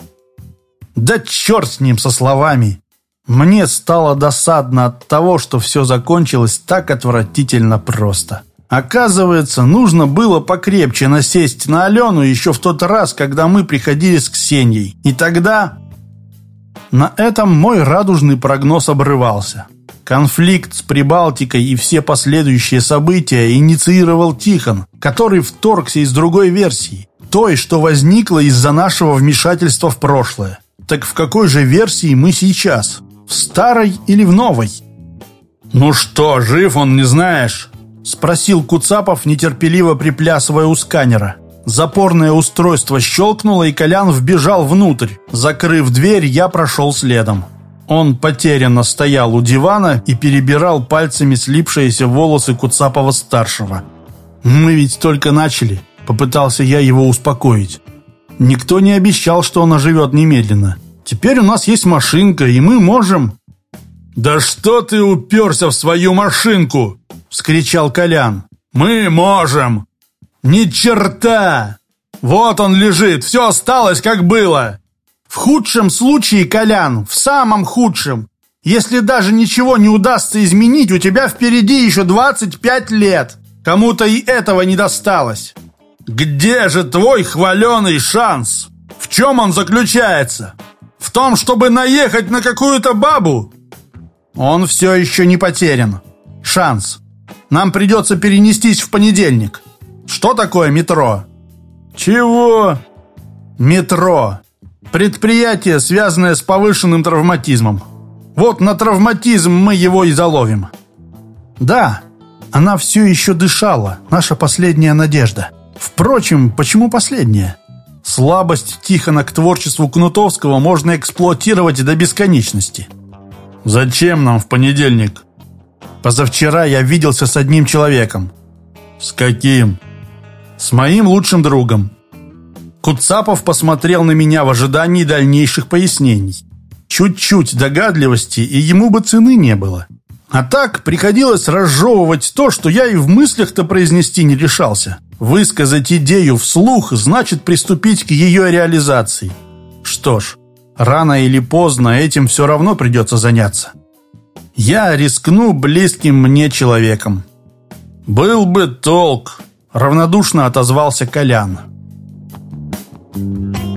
Да черт с ним, со словами. Мне стало досадно от того, что все закончилось так отвратительно просто. Оказывается, нужно было покрепче насесть на Алену еще в тот раз, когда мы приходили с Ксенией. И тогда... На этом мой радужный прогноз обрывался. Конфликт с Прибалтикой и все последующие события инициировал Тихон, который вторгся из другой версии, той, что возникла из-за нашего вмешательства в прошлое. Так в какой же версии мы сейчас? В старой или в новой? «Ну что, жив он, не знаешь?» Спросил Куцапов, нетерпеливо приплясывая у сканера. Запорное устройство щелкнуло, и Колян вбежал внутрь. Закрыв дверь, я прошел следом. Он потерянно стоял у дивана и перебирал пальцами слипшиеся волосы Куцапова-старшего. «Мы ведь только начали», — попытался я его успокоить. «Никто не обещал, что он оживет немедленно. Теперь у нас есть машинка, и мы можем...» «Да что ты уперся в свою машинку?» — вскричал Колян. «Мы можем!» «Ни черта! Вот он лежит, все осталось, как было!» «В худшем случае, Колян, в самом худшем, если даже ничего не удастся изменить, у тебя впереди еще 25 лет. Кому-то и этого не досталось». «Где же твой хваленый шанс? В чем он заключается? В том, чтобы наехать на какую-то бабу?» «Он все еще не потерян. Шанс. Нам придется перенестись в понедельник. Что такое метро? Чего? Метро. Предприятие, связанное с повышенным травматизмом. Вот на травматизм мы его и заловим. Да, она все еще дышала, наша последняя надежда. Впрочем, почему последняя? Слабость Тихона к творчеству Кнутовского можно эксплуатировать до бесконечности. Зачем нам в понедельник? Позавчера я виделся с одним человеком. С каким? С моим лучшим другом. Куцапов посмотрел на меня в ожидании дальнейших пояснений. Чуть-чуть догадливости, и ему бы цены не было. А так приходилось разжевывать то, что я и в мыслях-то произнести не решался. Высказать идею вслух значит приступить к ее реализации. Что ж, рано или поздно этим все равно придется заняться я рискну близким мне человеком. «Был бы толк», — равнодушно отозвался Колян. Thank.